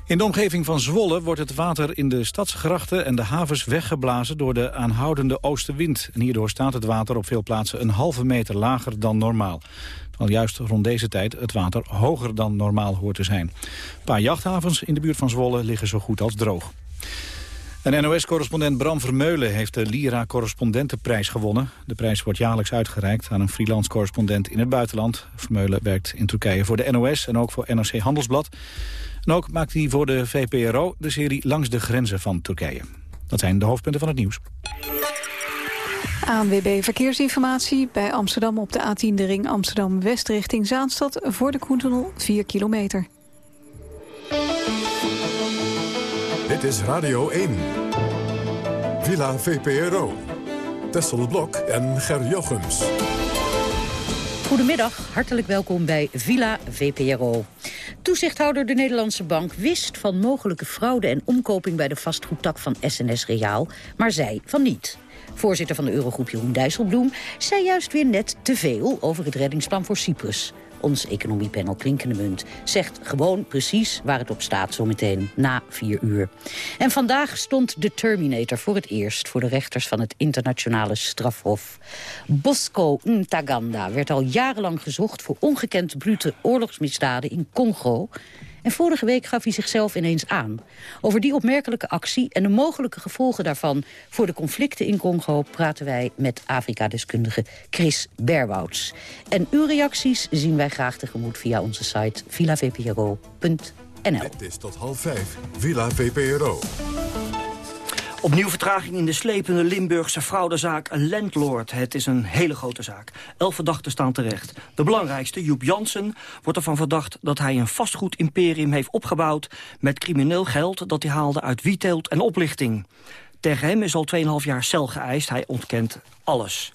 S2: In de omgeving van Zwolle wordt het water in de stadsgrachten en de havens weggeblazen door de aanhoudende oostenwind. En hierdoor staat het water op veel plaatsen een halve meter lager dan normaal. Terwijl juist rond deze tijd het water hoger dan normaal hoort te zijn. Een paar jachthavens in de buurt van Zwolle liggen zo goed als droog. En NOS-correspondent Bram Vermeulen heeft de Lira Correspondentenprijs gewonnen. De prijs wordt jaarlijks uitgereikt aan een freelance correspondent in het buitenland. Vermeulen werkt in Turkije voor de NOS en ook voor NRC Handelsblad. En ook maakt hij voor de VPRO de serie Langs de Grenzen van Turkije. Dat zijn de hoofdpunten van het nieuws.
S6: ANWB Verkeersinformatie. Bij Amsterdam op de A10 de ring Amsterdam-West richting Zaanstad... voor de Koentunnel 4 kilometer.
S1: Dit is Radio 1. Villa VPRO. Tessel Blok en Ger Jochems.
S24: Goedemiddag, hartelijk welkom bij Villa VPRO. Toezichthouder de Nederlandse Bank wist van mogelijke fraude en omkoping bij de vastgoedtak van SNS Reaal, maar zei van niet. Voorzitter van de Eurogroep Jeroen Dijsselbloem zei juist weer net te veel over het reddingsplan voor Cyprus. Ons economiepanel Klinkende Munt zegt gewoon precies waar het op staat zometeen na vier uur. En vandaag stond de Terminator voor het eerst voor de rechters van het internationale strafhof. Bosco Ntaganda werd al jarenlang gezocht voor ongekend brute oorlogsmisdaden in Congo. En vorige week gaf hij zichzelf ineens aan. Over die opmerkelijke actie en de mogelijke gevolgen daarvan... voor de conflicten in Congo praten wij met Afrika-deskundige Chris Berwouts. En uw reacties zien wij graag tegemoet via onze site villavpro.nl.
S1: Het is tot half vijf, Villa VPRO.
S23: Opnieuw vertraging in de slepende Limburgse fraudezaak Landlord. Het is een hele grote zaak. Elf verdachten staan terecht. De belangrijkste, Joep Jansen, wordt ervan verdacht... dat hij een vastgoedimperium heeft opgebouwd... met crimineel geld dat hij haalde uit wietteelt en oplichting. Tegen hem is al 2,5 jaar cel geëist. Hij ontkent alles.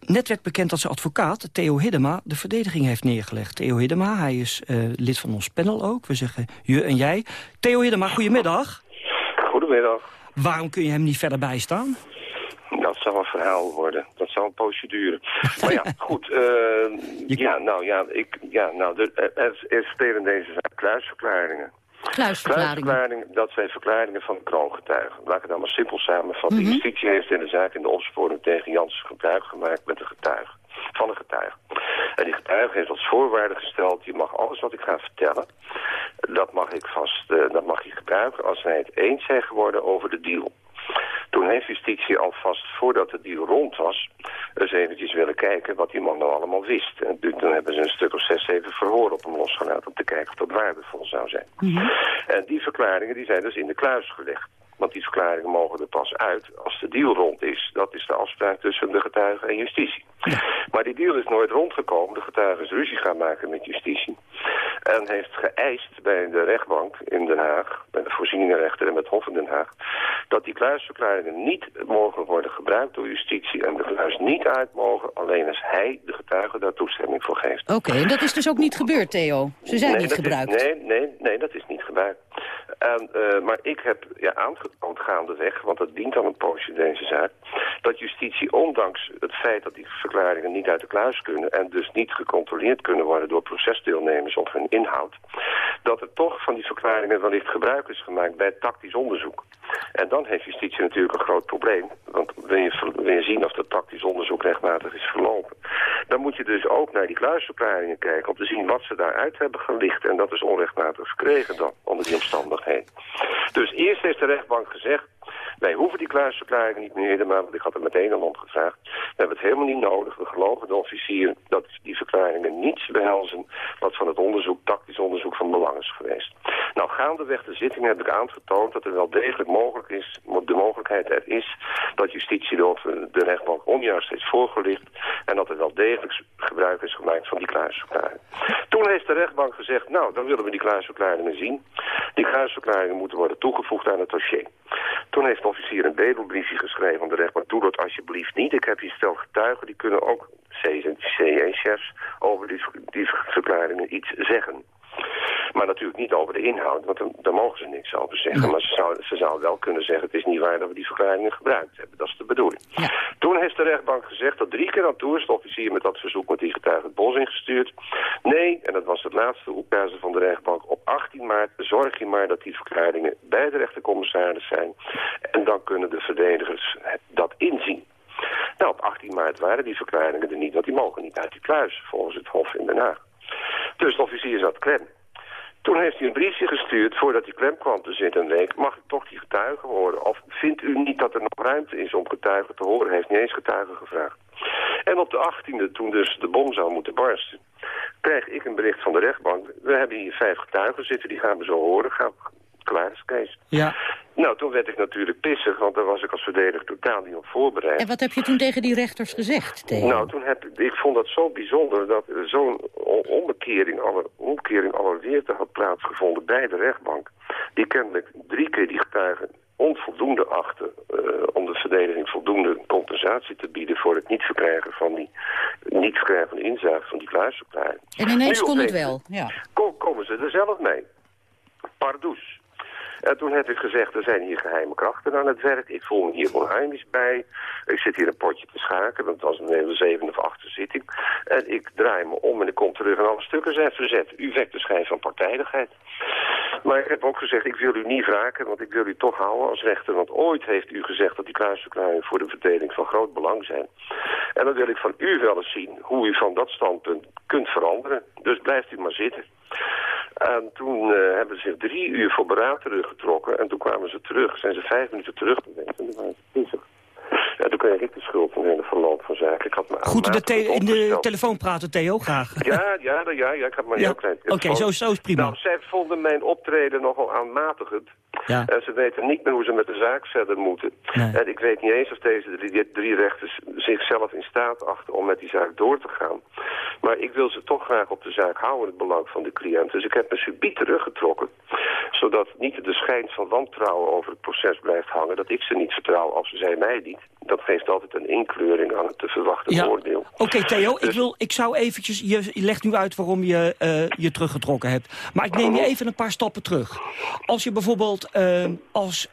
S23: Net werd bekend dat zijn advocaat, Theo Hiddema, de verdediging heeft neergelegd. Theo Hiddema, hij is uh, lid van ons panel ook. We zeggen je en jij. Theo Hiddema, goedemiddag.
S25: Goedemiddag.
S23: Waarom kun je hem niet verder bijstaan?
S25: Dat zal een verhaal worden. Dat zal een procedure. maar ja, goed. Uh, ja, nou ja, ik, ja, nou, de, er, er spelen deze zaak kluisverklaringen.
S24: Kluisverklaringen.
S25: Kluisverklaringen, dat zijn verklaringen van de kroongetuigen. Laat ik het allemaal simpel samenvatten. Mm -hmm. De justitie heeft in de zaak in de opsporing tegen Janssen gebruik gemaakt met de getuige. Van de getuige. En die getuige heeft als voorwaarde gesteld, je mag alles wat ik ga vertellen, dat mag ik vast, uh, dat mag je gebruiken als wij het eens zijn geworden over de deal. Toen heeft justitie alvast, voordat de deal rond was, eens eventjes willen kijken wat die man nou allemaal wist. En toen hebben ze een stuk of zes, zeven verhoren op hem losgelaten om te kijken of dat waardevol zou zijn. Mm -hmm. En die verklaringen die zijn dus in de kluis gelegd. Want die verklaringen mogen er pas uit als de deal rond is. Dat is de afspraak tussen de getuigen en justitie. Maar die deal is nooit rondgekomen. De getuige is ruzie gaan maken met justitie. En heeft geëist bij de rechtbank in Den Haag, bij de voorzieningenrechter en met Hof in Den Haag, dat die kluisverklaringen niet mogen worden gebruikt door justitie en de kluis niet uit mogen, alleen als hij, de getuige, daar toestemming voor geeft.
S24: Oké, okay, en dat is dus ook niet gebeurd, Theo? Ze zijn
S25: nee,
S24: niet gebruikt?
S25: Is, nee, nee, nee, dat is niet gebruikt. En, uh, maar ik heb ja, aangetoond gaandeweg, want dat dient al een poosje deze zaak... dat justitie, ondanks het feit dat die verklaringen niet uit de kluis kunnen... en dus niet gecontroleerd kunnen worden door procesdeelnemers of hun inhoud... dat er toch van die verklaringen wellicht gebruik is gemaakt bij tactisch onderzoek. En dan heeft justitie natuurlijk een groot probleem. Want wil je, wil je zien of dat tactisch onderzoek rechtmatig is verlopen... dan moet je dus ook naar die kluisverklaringen kijken... om te zien wat ze daaruit hebben gelicht. En dat is onrechtmatig gekregen dan, onder die omstandigheden. Dus eerst heeft de rechtbank gezegd... Wij hoeven die kluisverklaringen niet meer, maar want ik had het meteen aan gevraagd. We hebben het helemaal niet nodig. We geloven de officier dat die verklaringen niets behelzen wat van het onderzoek, tactisch onderzoek van belang is geweest. Nou, gaandeweg de zitting heb ik aangetoond dat er wel degelijk mogelijk is, de mogelijkheid er is, dat justitie door de rechtbank onjuist heeft voorgelicht en dat er wel degelijk gebruik is gemaakt van die kluisverklaring. Toen heeft de rechtbank gezegd, nou, dan willen we die kluisverklaringen zien. Die kluisverklaringen moeten worden toegevoegd aan het dossier. Toen heeft de officier een bedelbriefje geschreven aan de rechtbank. Doe dat alsjeblieft niet. Ik heb hier stel getuigen, die kunnen ook C's en CE-chefs over die, die verklaringen iets zeggen. Maar natuurlijk niet over de inhoud, want daar mogen ze niks over zeggen. Maar ze zouden ze zou wel kunnen zeggen, het is niet waar dat we die verklaringen gebruikt hebben. Dat is de bedoeling. Toen heeft de rechtbank gezegd dat drie keer aan toe is de officier met dat verzoek met die getuige het bos ingestuurd. Nee, en dat was het laatste oekase van de rechtbank, op 18 maart zorg je maar dat die verklaringen bij de rechtercommissaris zijn. En dan kunnen de verdedigers dat inzien. Nou, op 18 maart waren die verklaringen er niet, want die mogen niet uit die kluis, volgens het Hof in Den Haag. Dus de officier zat klem. Toen heeft hij een briefje gestuurd, voordat hij klem kwam te zitten een week, mag ik toch die getuigen horen? Of vindt u niet dat er nog ruimte is om getuigen te horen? Hij heeft niet eens getuigen gevraagd. En op de 18e, toen dus de bom zou moeten barsten, krijg ik een bericht van de rechtbank. We hebben hier vijf getuigen zitten, die gaan we zo horen. Gaan, is Kees.
S24: Ja.
S25: Nou, toen werd ik natuurlijk pissig, want daar was ik als verdediger totaal niet op voorbereid.
S24: En wat heb je toen tegen die rechters gezegd? Theo?
S25: Nou, toen heb ik, ik vond dat zo bijzonder dat zo'n omkering, alle, omkering allerweerte had plaatsgevonden bij de rechtbank. Die kennelijk drie keer die getuigen onvoldoende achten uh, om de verdediging voldoende compensatie te bieden voor het niet verkrijgen van die niet verkrijgen van de inzage van die kluisverklaring.
S24: En ineens kon het wel, ja.
S25: komen ze er zelf mee. Pardoes. En toen heb ik gezegd, er zijn hier geheime krachten aan het werk. Ik voel me hier onheimisch bij. Ik zit hier een potje te schaken, want het was een hele zevende of achtste zitting. En ik draai me om en ik kom terug en alle stukken zijn verzet. U wekt de schijn van partijdigheid. Maar ik heb ook gezegd, ik wil u niet wraken, want ik wil u toch houden als rechter. Want ooit heeft u gezegd dat die kruisverklaringen voor de verdeling van groot belang zijn. En dan wil ik van u wel eens zien hoe u van dat standpunt kunt veranderen. Dus blijft u maar zitten. En toen uh, hebben ze zich drie uur voor beraad teruggetrokken. En toen kwamen ze terug. Zijn ze vijf minuten terug geweest. En toen waren ze pissig. Ja, toen kreeg ik de schuld van de verloop van zaken. Ik had me
S23: Goed de in de telefoon praten, Theo, graag.
S25: Ja, ja, ja, ja ik had maar heel klein
S23: Oké, zo, zo is prima.
S25: Nou, zij vonden mijn optreden nogal aanmatigend. Ja. En ze weten niet meer hoe ze met de zaak verder moeten. En ik weet niet eens of deze drie, drie rechters zichzelf in staat achten om met die zaak door te gaan. Maar ik wil ze toch graag op de zaak houden, het belang van de cliënt. Dus ik heb me subiet teruggetrokken. Zodat niet de schijn van wantrouwen over het proces blijft hangen. Dat ik ze niet vertrouw als ze zij mij niet. Dat geeft altijd een inkleuring aan het te verwachten ja. oordeel.
S23: Oké Theo, ik, dus- wil, ik zou eventjes... Je, je legt nu uit waarom je uh, je teruggetrokken hebt. Maar ik neem je even een paar stappen terug. Als je bijvoorbeeld... Uh, als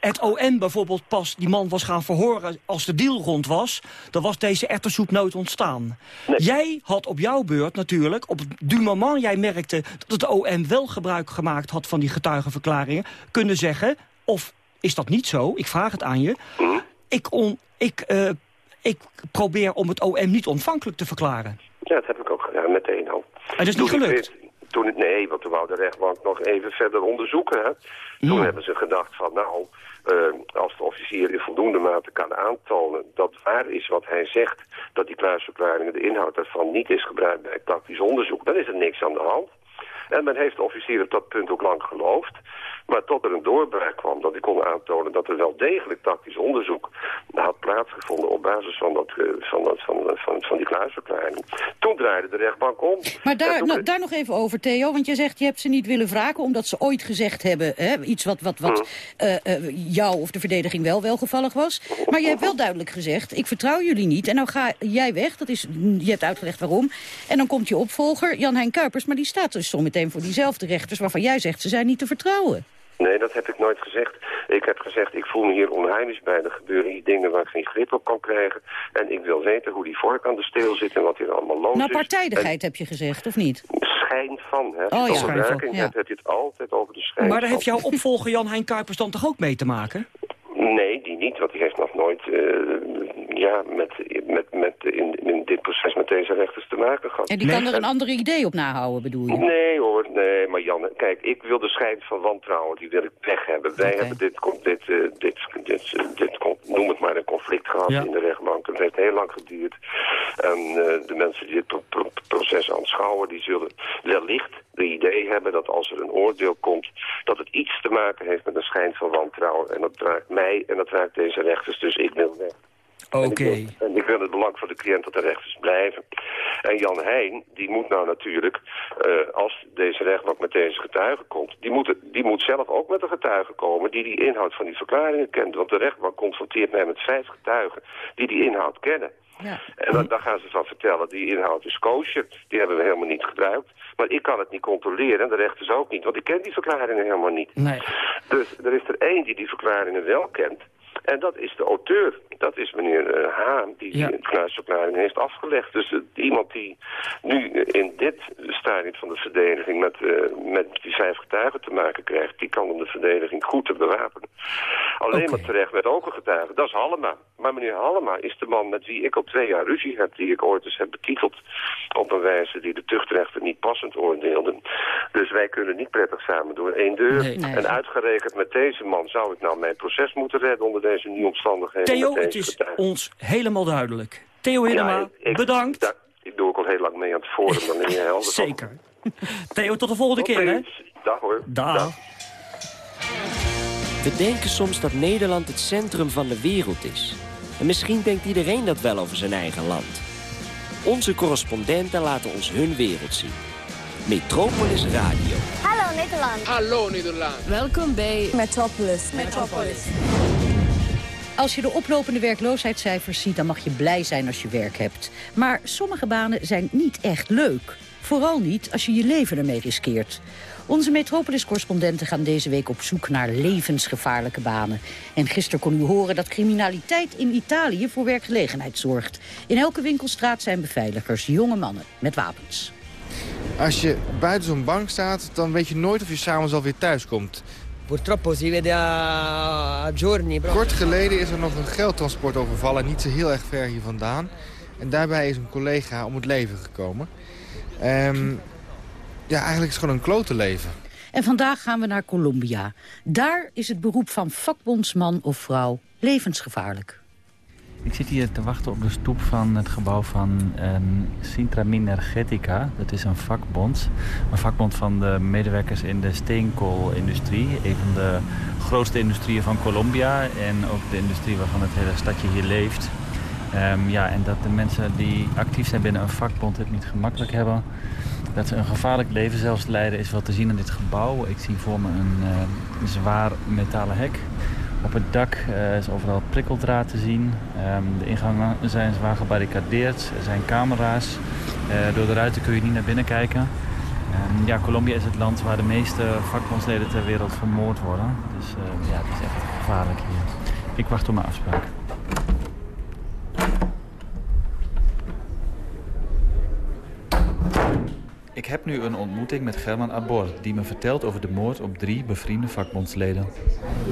S23: het OM bijvoorbeeld pas die man was gaan verhoren als de deal rond was... dan was deze ertersoep nooit ontstaan. Jij had op jouw beurt natuurlijk, op du moment jij merkte... dat het OM wel gebruik gemaakt had van die getuigenverklaringen... kunnen zeggen, of is dat niet zo, ik vraag het aan je... Mhm. ik, on, ik, uh, ik probeer om het OM niet ontvankelijk te verklaren.
S25: Ja, dat heb ik ook gedaan, meteen al.
S23: En dat is niet gelukt?
S25: toen het, nee, want toen wou de rechtbank nog even verder onderzoeken. Hè. Toen hebben ze gedacht van, nou, uh, als de officier in voldoende mate kan aantonen dat waar is wat hij zegt, dat die kluisverklaringen, de inhoud daarvan niet is gebruikt bij tactisch onderzoek, dan is er niks aan de hand. En men heeft de officier op dat punt ook lang geloofd. Maar tot er een doorbraak kwam dat ik kon aantonen dat er wel degelijk tactisch onderzoek had plaatsgevonden op basis van, dat, eh, van, dat, van, van, van die kluisverklaring. Toen draaide de rechtbank om.
S24: Maar daar, nou, daar nog even over, Theo, want je zegt je hebt ze niet willen wraken omdat ze ooit gezegd hebben, hè, iets wat, wat, wat uh, uh, jou of de verdediging wel welgevallig was. Maar je hebt wel duidelijk gezegd, ik vertrouw jullie niet en nou ga jij weg, dat is, je hebt uitgelegd waarom. En dan komt je opvolger, Jan-Hein Kuipers, maar die staat dus zometeen voor diezelfde rechters waarvan jij zegt ze zijn niet te vertrouwen.
S25: Nee, dat heb ik nooit gezegd. Ik heb gezegd, ik voel me hier onheimisch bij. Er gebeuren hier dingen waar ik geen grip op kan krijgen. En ik wil weten hoe die vork aan de steel zit en wat hier allemaal loopt.
S24: Nou, partijdigheid heb je gezegd, of niet?
S25: Schijn van, hè.
S24: Oh, ja.
S25: Als
S24: Schijn
S25: je
S24: van, ja.
S25: hebt, heb je het altijd over de schijn
S23: Maar daar heeft jouw opvolger Jan-Hein Kuipers dan toch ook mee te maken?
S25: Nee, die niet, want die heeft nog nooit eh, ja, met, met, met, in, in dit proces met deze rechters te maken gehad.
S24: En die kan er een ander idee op nahouden, bedoel je?
S25: Nee hoor, nee, maar Jan, kijk, ik wil de schijn van wantrouwen, die wil ik weg hebben. Wij hebben dit, dit, dit, eh, dit, dit, dit, noem het maar een conflict gehad
S23: Ja.
S25: in de rechtbank. Het heeft heel lang geduurd. En eh, de mensen die dit pro- pro- proces aanschouwen, die zullen wellicht de idee hebben dat als er een oordeel komt, dat het iets te maken heeft met een schijn van wantrouwen. En dat raakt mij en dat raakt deze rechters, dus ik wil weg.
S23: Oké.
S25: En ik, wil, en ik wil het belang van de cliënt dat de rechters blijven. En Jan Heijn, die moet nou natuurlijk, eh, als deze rechtbank met deze getuigen komt... Die moet, die moet zelf ook met een getuige komen die die inhoud van die verklaringen kent. Want de rechtbank confronteert mij met vijf getuigen die die inhoud kennen. En dan, dan gaan ze van vertellen, die inhoud is kosher. Die hebben we helemaal niet gebruikt. Maar ik kan het niet controleren en de rechters ook niet. Want ik ken die verklaringen helemaal niet.
S23: Nee.
S25: Dus er is er één die die verklaringen wel kent. En dat is de auteur. Dat is meneer eh, Haan, die die kruisverklaring heeft afgelegd. Dus eh, iemand die nu in dit stadium van de verdediging met, eh, met die vijf getuigen te maken krijgt... die kan om de verdediging goed te bewapenen. Alleen maar terecht met ook een getuige, dat is Hallema. Maar meneer Hallema is de man met wie ik al twee jaar ruzie heb... die ik ooit eens heb betiteld op een wijze die de tuchtrechter niet passend oordeelde. Dus wij kunnen niet prettig samen door één deur.
S23: Nee. Nee.
S25: En uitgerekend met deze man zou ik nou mijn proces moeten redden... onder deze nieuwe omstandigheden.
S23: Theo, het is
S25: getuigen.
S23: ons helemaal duidelijk. Theo Hiddema,
S25: Ja, ik-
S23: bedankt.
S25: daar- ik doe ook al heel lang mee aan het forum. Dan ben je helder.
S23: Zeker. Theo, tot de volgende
S25: Tot
S23: keer, hè?
S25: Dag hoor.
S23: Dag.
S26: We denken soms dat Nederland het centrum van de wereld is. En misschien denkt iedereen dat wel over zijn eigen land. Onze correspondenten laten ons hun wereld zien. Metropolis Radio.
S27: Hallo Nederland. Hallo Nederland. Welkom bij Metropolis. Metropolis.
S24: Als je de oplopende werkloosheidscijfers ziet, dan mag je blij zijn als je werk hebt. Maar sommige banen zijn niet echt leuk. Vooral niet als je je leven ermee riskeert. Onze Metropolis-correspondenten gaan deze week op zoek naar levensgevaarlijke banen. En gisteren kon u horen dat criminaliteit in Italië voor werkgelegenheid zorgt. In elke winkelstraat zijn beveiligers, jonge mannen met wapens.
S28: Als je buiten zo'n bank staat, dan weet je nooit of je s'avonds alweer thuis komt.
S29: Purtroppo si vede a giorni.
S28: Kort geleden is er nog een geldtransport overvallen, niet zo heel erg ver hier vandaan. En daarbij is een collega om het leven gekomen. Ehm, ja, eigenlijk is het gewoon een klote leven.
S24: En vandaag gaan we naar Colombia. Daar is het beroep van vakbondsman of vrouw levensgevaarlijk.
S2: Ik zit hier te wachten op de stoep van het gebouw van um, Sintra Minergetica. Dat is een vakbond. Een vakbond van de medewerkers in de steenkoolindustrie. Een van de grootste industrieën van Colombia. En ook de industrie waarvan het hele stadje hier leeft. Um, ja, en dat de mensen die actief zijn binnen een vakbond het niet gemakkelijk hebben. Dat ze een gevaarlijk leven zelfs leiden is wel te zien in dit gebouw. Ik zie voor me een uh, zwaar metalen hek. Op het dak uh, is overal prikkeldraad te zien. Um, de ingangen zijn zwaar gebarricadeerd. Er zijn camera's. Uh, door de ruiten kun je niet naar binnen kijken. Um, ja, Colombia is het land waar de meeste vakbondsleden ter wereld vermoord worden. Dus uh, ja, het is echt gevaarlijk hier. Ik wacht op mijn afspraak. Ik heb nu een ontmoeting met German Abor, die me vertelt over de moord op drie bevriende vakbondsleden.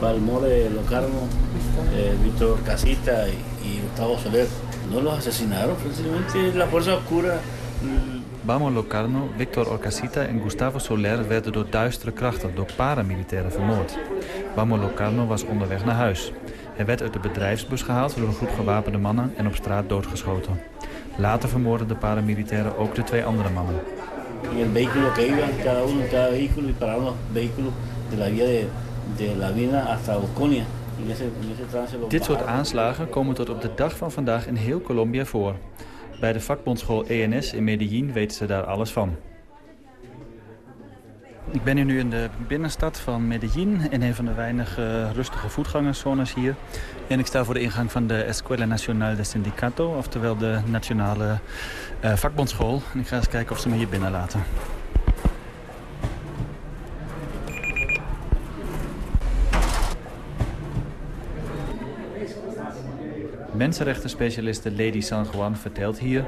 S30: Balmore, Locarno, eh, Víctor Casita y Gustavo Soler no los asesinaron, precisamente la Fuerza Oscura.
S2: Bamo Locarno, Victor Orcasita en Gustavo Soler werden door duistere krachten, door paramilitairen vermoord. Bamo Locarno was onderweg naar huis. Hij werd uit de bedrijfsbus gehaald door een groep gewapende mannen en op straat doodgeschoten. Later vermoorden de paramilitairen ook de twee andere mannen.
S30: En el vehículo que iba, cada uno en cada vehículo, dispararon los vehículos de la vía de, de La Vina hasta Bosconia. En ese, en ese trance los
S2: Dit soort aanslagen komen tot op de dag van vandaag in heel Colombia voor. Bij de vakbondschool ENS in Medellin weten ze daar alles van. Ik ben hier nu in de binnenstad van Medellin... in een van de weinige rustige voetgangerszones hier. En ik sta voor de ingang van de Escuela Nacional de Sindicato... oftewel de Nationale vakbondsschool. Vakbondschool. En ik ga eens kijken of ze me hier binnen laten. Mensenrechten-specialiste Lady San Juan vertelt hier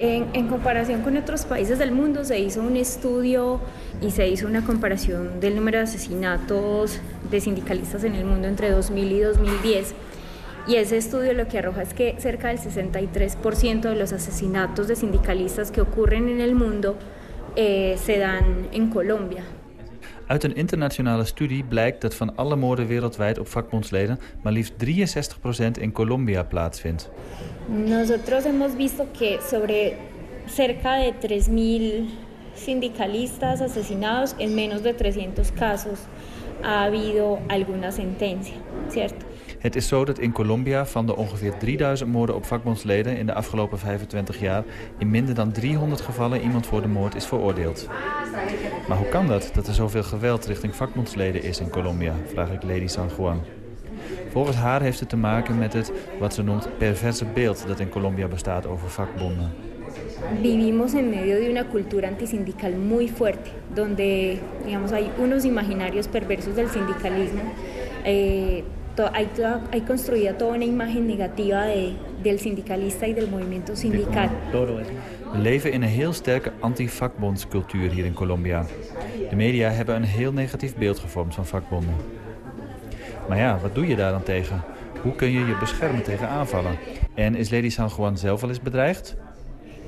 S27: En, comparación con otros países del mundo se hizo un estudio y se hizo una comparación del número de asesinatos de sindicalistas en el mundo entre 2000 y 2010. Y ese estudio lo que arroja es que cerca del 63% de los asesinatos de sindicalistas que ocurren en el mundo eh, se dan en Colombia.
S2: Uit een internationale studie blijkt dat van alle moorden wereldwijd op vakbondsleden maar liefst 63% in Colombia plaatsvindt.
S27: Nosotros hemos visto que sobre cerca de 3000 sindicalistas asesinados en menos de 300 casos ha habido alguna sentencia, ¿cierto?
S2: Het is zo dat in Colombia van de ongeveer 3000 moorden op vakbondsleden in de afgelopen 25 jaar in minder dan 300 gevallen iemand voor de moord is veroordeeld. Maar hoe kan dat, dat er zoveel geweld richting vakbondsleden is in Colombia, vraag ik Lady San Juan. Volgens haar heeft het te maken met het, wat ze noemt, perverse beeld dat in Colombia bestaat over vakbonden.
S27: Vivimos en medio de una cultura antisindical muy fuerte, donde digamos, hay unos imaginarios perversos del sindicalismo. Eh, hay, hay construida toda una imagen negativa de, del sindicalista y del movimiento sindical.
S2: We leven in een heel sterke anti-vakbondscultuur hier in Colombia. De media hebben een heel negatief beeld gevormd van vakbonden. Maar ja, wat doe je daar dan tegen? Hoe kun je je beschermen tegen aanvallen? En is Lady San Juan zelf al eens bedreigd?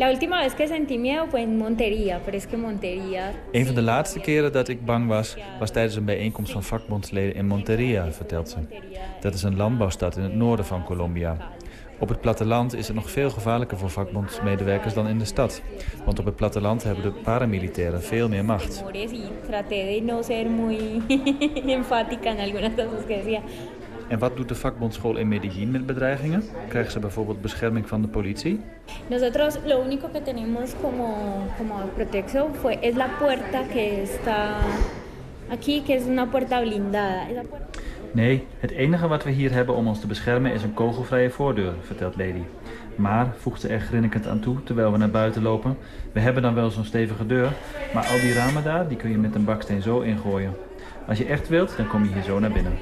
S27: La última vez que sentí miedo fue en Montería, pero es que Montería...
S2: Een van de laatste keren dat ik bang was, was tijdens een bijeenkomst van vakbondsleden in Montería, vertelt ze. Dat is een landbouwstad in het noorden van Colombia. Op het platteland is het nog veel gevaarlijker voor vakbondsmedewerkers dan in de stad. Want op het platteland hebben de paramilitairen veel meer macht. En wat doet de vakbondschool in Medellin met bedreigingen? Krijgen ze bijvoorbeeld bescherming van de politie?
S27: Nosotros lo único que tenemos como, como protección fue, es la puerta que está aquí, que es una puerta blindada.
S2: Nee, het enige wat we hier hebben om ons te beschermen is een kogelvrije voordeur, vertelt Lady. Maar, voegt ze er grinnikend aan toe terwijl we naar buiten lopen, we hebben dan wel zo'n stevige deur, maar al die ramen daar, die kun je met een baksteen zo ingooien. Als je echt wilt, dan kom je hier zo naar binnen.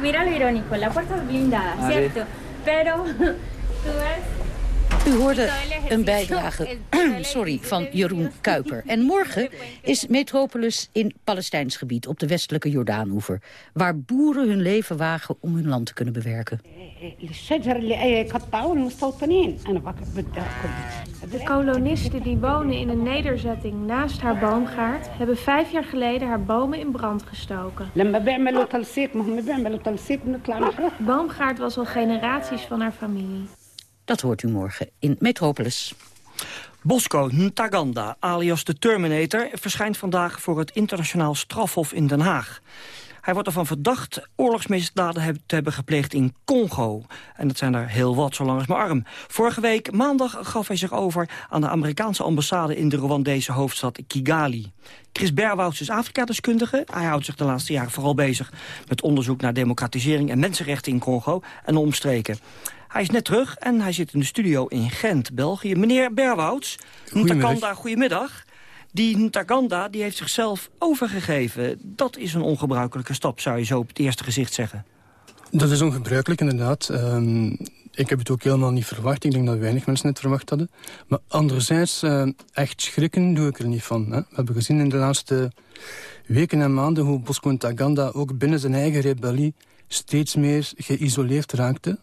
S27: Mira lo irónico, la puerta es blindada, ah, ¿cierto? Pero tú ves
S24: U hoorde een bijdrage sorry, van Jeroen Kuiper. En morgen is Metropolis in Palestijns gebied op de westelijke Jordaanoever. Waar boeren hun leven wagen om hun land te kunnen bewerken.
S26: De kolonisten die wonen in een nederzetting naast haar boomgaard... hebben vijf jaar geleden haar bomen in brand gestoken. De boomgaard was al generaties van haar familie.
S24: Dat hoort u morgen in Metropolis.
S23: Bosco Ntaganda, alias de Terminator... verschijnt vandaag voor het internationaal strafhof in Den Haag. Hij wordt ervan verdacht oorlogsmisdaden te hebben gepleegd in Congo. En dat zijn er heel wat, zo lang als mijn arm. Vorige week, maandag, gaf hij zich over aan de Amerikaanse ambassade... in de Rwandese hoofdstad Kigali. Chris Berwouts is Afrika-deskundige. Hij houdt zich de laatste jaren vooral bezig met onderzoek naar democratisering... en mensenrechten in Congo en omstreken. Hij is net terug en hij zit in de studio in Gent, België. Meneer Berwouds, Ntakanda, goedemiddag. Die Ntaganda die heeft zichzelf overgegeven. Dat is een ongebruikelijke stap, zou je zo op het eerste gezicht zeggen.
S31: Dat is ongebruikelijk, inderdaad. Ehm, ik heb het ook helemaal niet verwacht. Ik denk dat weinig mensen het verwacht hadden. Maar anderzijds, uh, echt schrikken doe ik er niet van. Hè. We hebben gezien in de laatste weken en maanden... hoe Bosco Ntaganda ook binnen zijn eigen rebellie... steeds meer geïsoleerd raakte.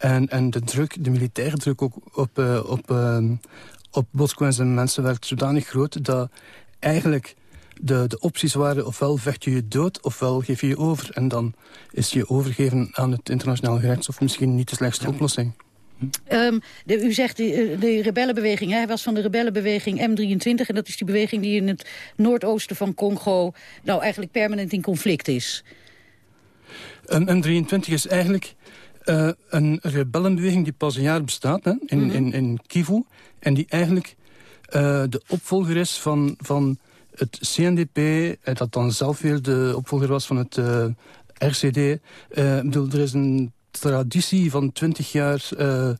S31: En, en de druk, de militaire druk ook op, uh, op, uh, op Bosco en zijn mensen werd zodanig groot... dat eigenlijk de, de opties waren ofwel vecht je je dood ofwel geef je je over. En dan is je overgeven aan het internationaal gerechtshof misschien niet de slechtste oplossing.
S24: Um, de, u zegt de, de rebellenbeweging, hij was van de rebellenbeweging M23... en dat is die beweging die in het noordoosten van Congo... nou eigenlijk permanent in conflict is.
S31: Um, M23 is eigenlijk uh, een rebellenbeweging die pas een jaar bestaat hè, in, mm in, in Kivu. En die eigenlijk uh, de opvolger is van, van het CNDP. En dat dan zelf weer de opvolger was van het uh, RCD. bedoel, er is een traditie van twintig jaar uh,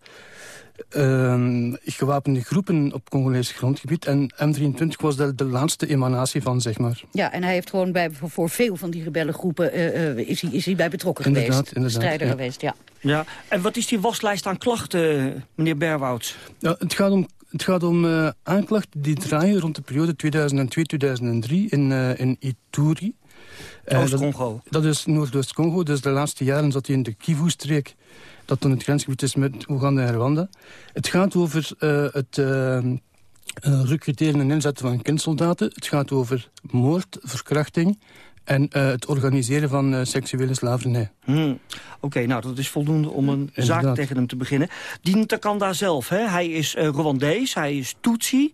S31: gewapende groepen op Congolees grondgebied. En M23 was daar de laatste emanatie van, zeg maar.
S24: Ja, en hij heeft gewoon bij, voor veel van die rebellengroepen uh, uh, is, hij, is hij bij betrokken
S31: inderdaad,
S24: geweest.
S31: Inderdaad,
S24: Strijder
S31: ja.
S24: geweest, ja.
S23: Ja, en wat is die waslijst aan klachten, meneer Berwouds?
S31: Ja, het gaat om, het gaat om uh, aanklachten die draaien rond de periode 2002-2003 in, uh, in Ituri.
S23: Oost-Congo.
S31: Dat, dat, is Noordoost-Congo, dus de laatste jaren zat hij in de Kivu-streek dat dan het grensgebied is met Oeganda en Rwanda. Het gaat over het recruteren en inzetten van kindsoldaten. Het gaat over moord, verkrachting en uh, het organiseren van seksuele slavernij.
S23: Hmm. Oké, okay, nou dat is voldoende om een
S31: Inderdaad.
S23: zaak tegen hem te beginnen. Die Ntakanda zelf, hè? hij is Rwandees, hij is Tutsi.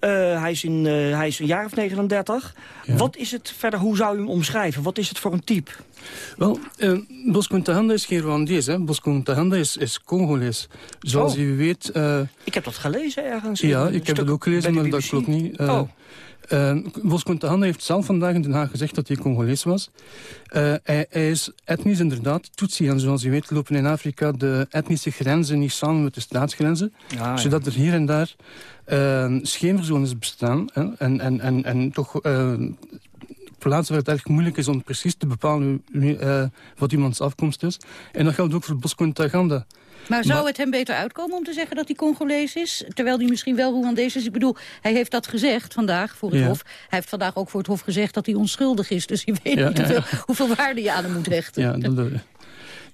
S23: Uh, hij, is in, uh, hij is een jaar of 39. Ja. Wat is het verder, hoe zou u hem omschrijven? Wat is het voor een type?
S31: Wel, uh, Bosco is geen Rwandees. Hè. Bosco is, is Congolees. Zoals
S23: oh.
S31: u weet...
S23: ik heb dat gelezen ergens.
S31: Ja, ik heb dat ook gelezen, maar dat klopt niet.
S23: oh.
S31: Uh, Bosco Ntaganda heeft zelf vandaag in Den Haag gezegd dat hij Congolees was. Uh, hij, hij, is etnisch inderdaad Tutsi. En zoals u weet lopen in Afrika de etnische grenzen niet samen met de staatsgrenzen.
S23: Ah,
S31: zodat er hier en daar uh, schemerzones bestaan. Hè, en, en, en, en toch plaatsen waar het erg moeilijk is om precies te bepalen wat iemands afkomst is. En dat geldt ook voor Bosco Ntaganda.
S24: Maar zou maar, het hem beter uitkomen om te zeggen dat hij Congolees is? Terwijl hij misschien wel Rwandees is. Ik bedoel, hij heeft dat gezegd vandaag voor het
S31: ja.
S24: Hof. Hij heeft vandaag ook voor het Hof gezegd dat hij onschuldig is. Dus je weet
S31: Ja,
S24: niet hoeveel, waarde je aan hem moet hechten.
S31: Ja, dat,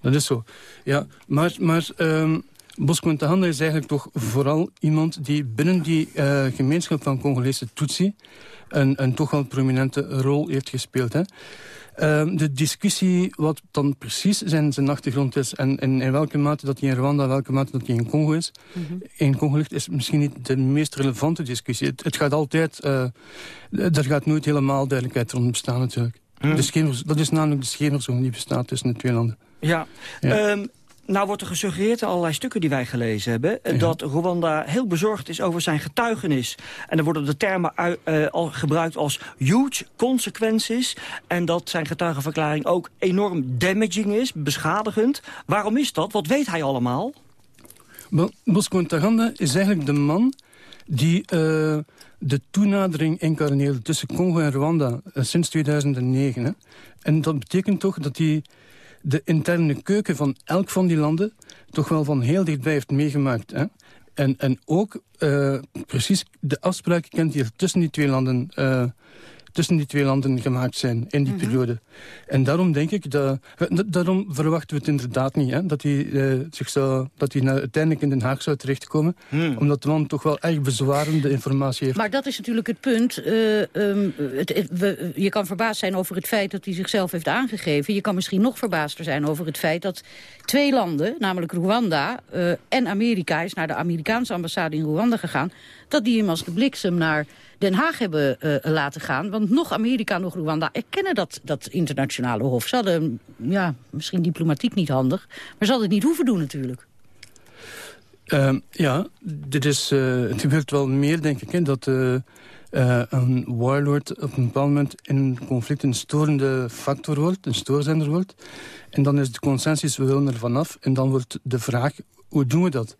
S31: dat is zo. Ja, maar, maar um, Bosco Ntaganda is eigenlijk toch vooral iemand die binnen die uh, gemeenschap van Congolese Tutsi een, een toch wel prominente rol heeft gespeeld. Hè. Uh, de discussie wat dan precies zijn, zijn achtergrond is... en in, in welke mate dat hij in Rwanda, welke mate dat hij in Congo is... Mm -hmm. in Congo ligt, is misschien niet de meest relevante discussie. Het, het gaat altijd... Uh, er gaat nooit helemaal duidelijkheid rond bestaan natuurlijk. Mm. De schemers, dat is namelijk de schemerzone die bestaat tussen de twee landen.
S23: Ja, ja. Um, nou wordt er gesuggereerd in allerlei stukken die wij gelezen hebben... Ja. dat Rwanda heel bezorgd is over zijn getuigenis. En dan worden de termen uh, al gebruikt als huge consequences... en dat zijn getuigenverklaring ook enorm damaging is, beschadigend. Waarom is dat? Wat weet hij allemaal?
S31: Wel, Bosco Ntaganda is eigenlijk de man die... Uh de toenadering incarneerde tussen Congo en Rwanda uh, sinds 2009. Hè. En dat betekent toch dat hij de interne keuken van elk van die landen toch wel van heel dichtbij heeft meegemaakt. Hè? En, en ook uh, precies de afspraken kent die tussen die twee landen, uh, tussen die twee landen gemaakt zijn in die mm -hmm. periode. En daarom denk ik, dat, daarom verwachten we het inderdaad niet, hè, dat hij, uh, zich zou, dat hij nou uiteindelijk in Den Haag zou terechtkomen. Mm. Omdat de man toch wel erg bezwarende informatie heeft.
S24: Maar dat is natuurlijk het punt. Uh, um, het, het, we, je kan verbaasd zijn over het feit dat hij zichzelf heeft aangegeven. Je kan misschien nog verbaasder zijn over het feit dat twee landen, namelijk Rwanda uh, en Amerika, is naar de Amerikaanse ambassade in Rwanda gegaan, dat die hem als de bliksem naar Den Haag hebben uh, laten gaan. Want nog Amerika, nog Rwanda erkennen dat, dat internationale hof. Ze hadden, ja, misschien diplomatiek niet handig, maar ze hadden het niet hoeven doen natuurlijk.
S31: Uh, ja, dit is, uh, het gebeurt wel meer, denk ik, hè, dat uh, een warlord op een bepaald moment in een conflict een storende factor wordt, een stoorzender wordt. En dan is de consensus, we willen er vanaf. En dan wordt de vraag, hoe doen we dat?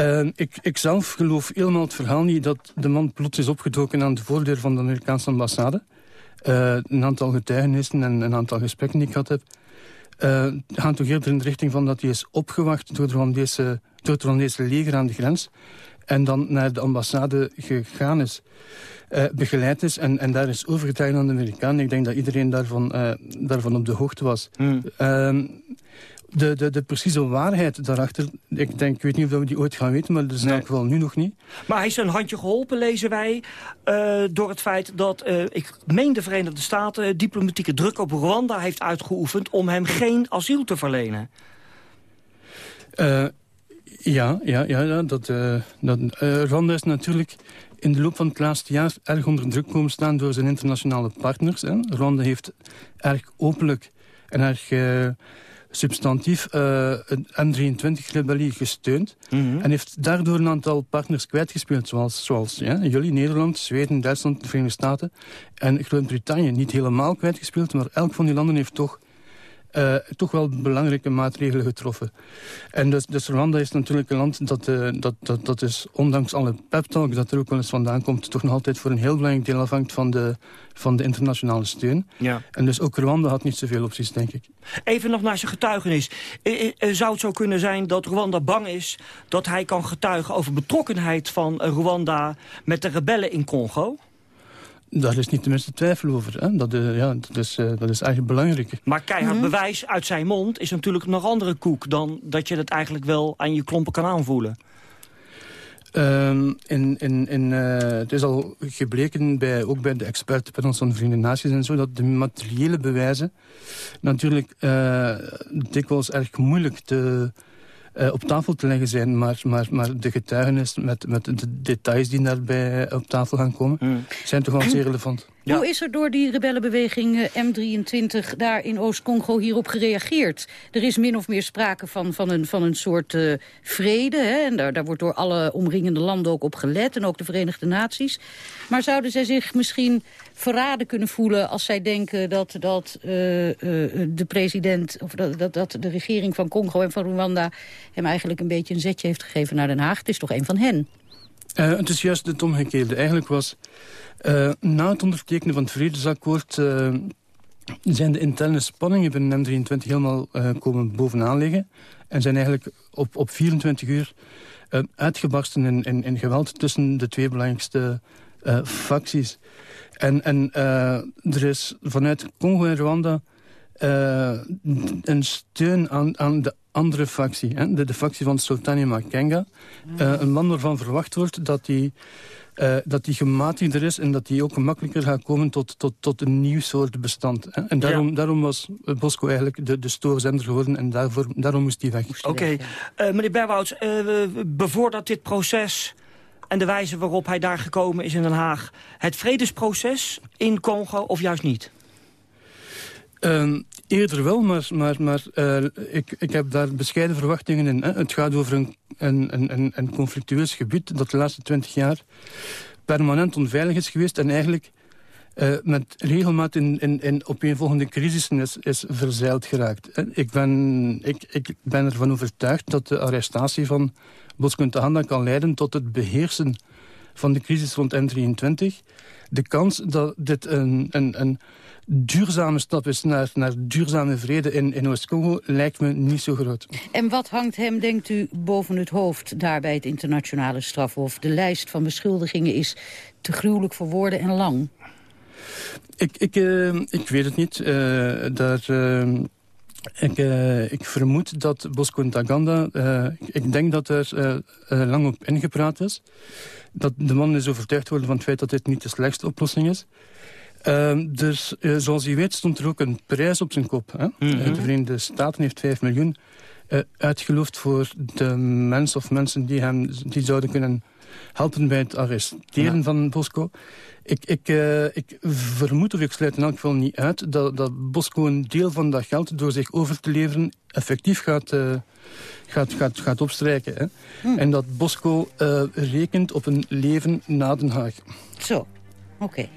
S31: Uh, ik, ik zelf geloof helemaal het verhaal niet dat de man plots is opgedoken aan de voordeur van de Amerikaanse ambassade. Uh, een aantal getuigenissen en een aantal gesprekken die ik gehad heb, gaan toch eerder in de richting van dat hij is opgewacht door, Rwandese, door het Rwandese leger aan de grens. En dan naar de ambassade gegaan is, uh, begeleid is en, en daar is overgedragen aan de Amerikanen. Ik denk dat iedereen daarvan, uh, daarvan op de hoogte was.
S23: Hmm.
S31: Uh, de, de, de precieze waarheid daarachter, ik, denk, ik weet niet of we die ooit gaan weten, maar dat is in elk geval nu nog niet.
S23: Maar hij is een handje geholpen, lezen wij, uh, door het feit dat, uh, ik meen de Verenigde Staten, diplomatieke druk op Rwanda heeft uitgeoefend om hem geen asiel te verlenen.
S31: Uh, ja, ja, ja, ja, dat, dat, Rwanda is natuurlijk in de loop van het laatste jaar erg onder druk komen staan door zijn internationale partners. Hè. Rwanda heeft erg openlijk en erg substantief uh, een M23-rebellie gesteund.
S23: Mhm.
S31: Mm -hmm. En heeft daardoor een aantal partners kwijtgespeeld. Zoals, zoals ja, jullie, Nederland, Zweden, Duitsland, de Verenigde Staten en Groot-Brittannië. Niet helemaal kwijtgespeeld, maar elk van die landen heeft toch uh, toch wel belangrijke maatregelen getroffen. En dus, dus Rwanda is natuurlijk een land dat, uh, dat, dat, dat is, ondanks alle pep-talk dat er ook wel eens vandaan komt, toch nog altijd voor een heel belangrijk deel afhangt van de, van de internationale steun. Ja. En dus ook Rwanda had niet zoveel opties, denk ik.
S23: Even nog naar zijn getuigenis. Zou het zo kunnen zijn dat Rwanda bang is dat hij kan getuigen over betrokkenheid van Rwanda met de rebellen in Congo?
S31: Daar is niet de minste twijfel over. Hè? Dat, uh, ja, dat, is, uh, dat is eigenlijk belangrijk.
S23: Maar keihard mm bewijs uit zijn mond is natuurlijk nog andere koek... dan dat je het eigenlijk wel aan je klompen kan aanvoelen.
S31: Um, in, in, in, uh, het is al gebleken, bij, ook bij de experten van de Verenigde Naties en zo... dat de materiële bewijzen natuurlijk dikwijls erg moeilijk te uh, op tafel te leggen zijn. Maar, maar, maar de getuigenis met, met de details die daarbij op tafel gaan komen... Mm. zijn toch wel zeer relevant.
S24: Hoe is er door die rebellenbeweging eh, M23 daar in Oost-Congo hierop gereageerd? Er is min of meer sprake van, van, een, van een soort uh, vrede. Hè? En daar, daar wordt door alle omringende landen ook op gelet. En ook de Verenigde Naties. Maar zouden zij zich misschien verraden kunnen voelen... als zij denken dat, dat uh, de president... of dat, dat, dat de regering van Congo en van Rwanda... hem eigenlijk een beetje een zetje heeft gegeven naar Den Haag? Het is toch een van hen?
S31: Het is juist het omgekeerde. Eigenlijk was uh, na het ondertekenen van het vredesakkoord... Uh, zijn de interne spanningen binnen M23 helemaal uh, komen bovenaan liggen. En zijn eigenlijk op, op 24 uur uitgebarsten in, in, in, geweld... tussen de twee belangrijkste facties. En, en er is vanuit Congo en Rwanda... een steun aan, aan de andere factie. Hè? De, de factie van Sultani Makenga. een man waarvan verwacht wordt dat hij uh, dat die gematigder is en dat die ook gemakkelijker gaat komen tot, tot, tot een nieuw soort bestand. Hè? En daarom, daarom was Bosco eigenlijk de, de stoorzender geworden en daarvoor, daarom moest die weg.
S23: Oké, okay. uh, meneer Berwouds, uh, bevordert dit proces en de wijze waarop hij daar gekomen is in Den Haag... het vredesproces in Congo of juist niet?
S31: Uh, eerder wel, maar, maar, maar uh, ik, ik heb daar bescheiden verwachtingen in. Hè. Het gaat over een, een, een, een conflictueus gebied dat de laatste twintig jaar permanent onveilig is geweest... en eigenlijk uh, met regelmaat in, in, in opeenvolgende crisissen is, verzeild geraakt. Ik, ben, ik, ik ben ervan overtuigd dat de arrestatie van Bosco Tahanda kan leiden tot het beheersen van de crisis rond N23. De kans dat dit een, een, een duurzame stap is naar, naar duurzame vrede in, in Oost-Congo lijkt me niet zo groot.
S24: En wat hangt hem, denkt u, boven het hoofd daar bij het internationale strafhof? De lijst van beschuldigingen is te gruwelijk voor woorden en lang.
S31: Ik, ik, uh, ik weet het niet. Uh, daar... Uh, ik, uh, ik, vermoed dat Bosco Ntaganda, uh, ik denk dat er uh, lang op ingepraat is. Dat de man is overtuigd worden van het feit dat dit niet de slechtste oplossing is. Uh, dus uh, zoals u weet stond er ook een prijs op zijn kop. Hè? Mm -hmm. De Verenigde Staten heeft 5 miljoen uh, uitgeloofd voor de mensen of mensen die hem die zouden kunnen helpen bij het arresteren ja. van Bosco. Ik, ik, ik vermoed, of ik sluit in elk geval niet uit, dat, dat Bosco een deel van dat geld door zich over te leveren effectief gaat, gaat, gaat, gaat opstrijken. Hè? Hm. En dat Bosco rekent op een leven na Den Haag.
S24: Zo, oké. Okay.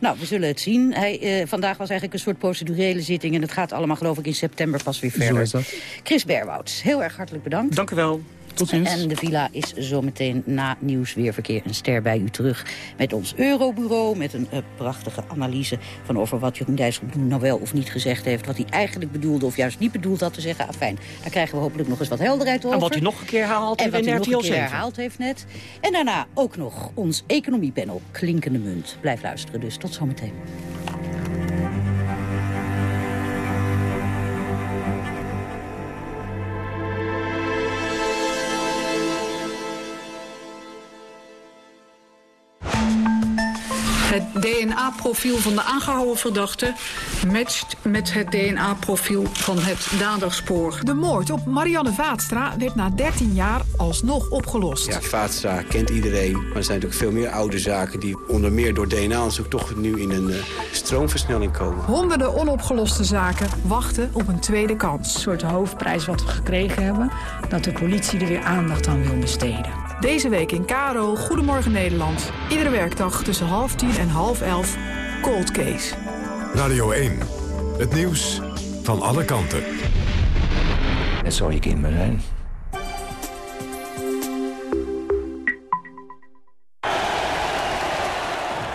S24: Nou, we zullen het zien. Hij, uh, vandaag was eigenlijk een soort procedurele zitting... en het gaat allemaal, geloof ik, in september pas weer verder. Zo is dat. Chris Berwouds, heel erg hartelijk bedankt.
S23: Dank u wel.
S31: Tot ziens.
S24: En de villa is zometeen na nieuws weerverkeer een ster bij u terug. Met ons Eurobureau, met een uh, prachtige analyse van over wat Jeroen Dijsselbloem nou wel of niet gezegd heeft. Wat hij eigenlijk bedoelde of juist niet bedoeld had te zeggen. Afijn, daar krijgen we hopelijk nog eens wat helderheid over.
S23: En wat hij nog een keer herhaald
S24: en
S23: wat
S24: hij nog een keer herhaald heeft net. En daarna ook nog ons economiepanel Klinkende Munt. Blijf luisteren dus. Tot zometeen.
S32: Het DNA-profiel van de aangehouden verdachte matcht met het DNA-profiel van het daderspoor.
S33: De moord op Marianne Vaatstra werd na 13 jaar alsnog opgelost.
S34: Ja, Vaatstra kent iedereen, maar er zijn natuurlijk veel meer oude zaken... die onder meer door DNA-onderzoek toch nu in een uh, stroomversnelling komen.
S33: Honderden onopgeloste zaken wachten op een tweede kans.
S35: Een soort hoofdprijs wat we gekregen hebben, dat de politie er weer aandacht aan wil besteden.
S33: Deze week in Karo, Goedemorgen Nederland. Iedere werkdag tussen half tien en half elf, Cold Case.
S1: Radio 1, het nieuws van alle kanten.
S36: Het zou je kind maar zijn.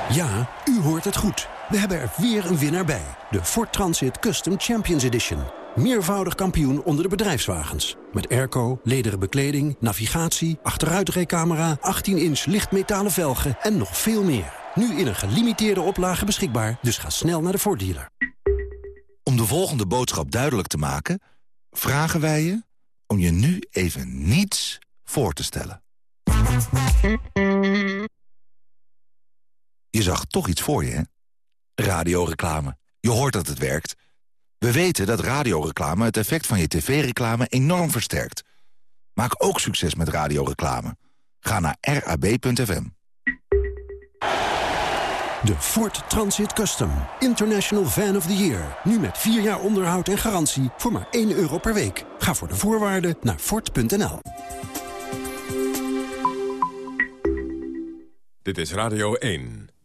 S30: Ja, u hoort het goed. We hebben er weer een winnaar bij. De Ford Transit Custom Champions Edition. Meervoudig kampioen onder de bedrijfswagens. Met airco, lederen bekleding, navigatie, achteruitrijcamera... 18-inch lichtmetalen velgen en nog veel meer. Nu in een gelimiteerde oplage beschikbaar, dus ga snel naar de Ford dealer.
S37: Om de volgende boodschap duidelijk te maken... vragen wij je om je nu even niets voor te stellen. Je zag toch iets voor je, hè? Radioreclame. Je hoort dat het werkt. We weten dat radioreclame het effect van je tv-reclame enorm versterkt. Maak ook succes met radioreclame. Ga naar rab.fm.
S30: De Ford Transit Custom. International Van of the Year. Nu met 4 jaar onderhoud en garantie voor maar 1 euro per week. Ga voor de voorwaarden naar Ford.nl.
S1: Dit is Radio 1.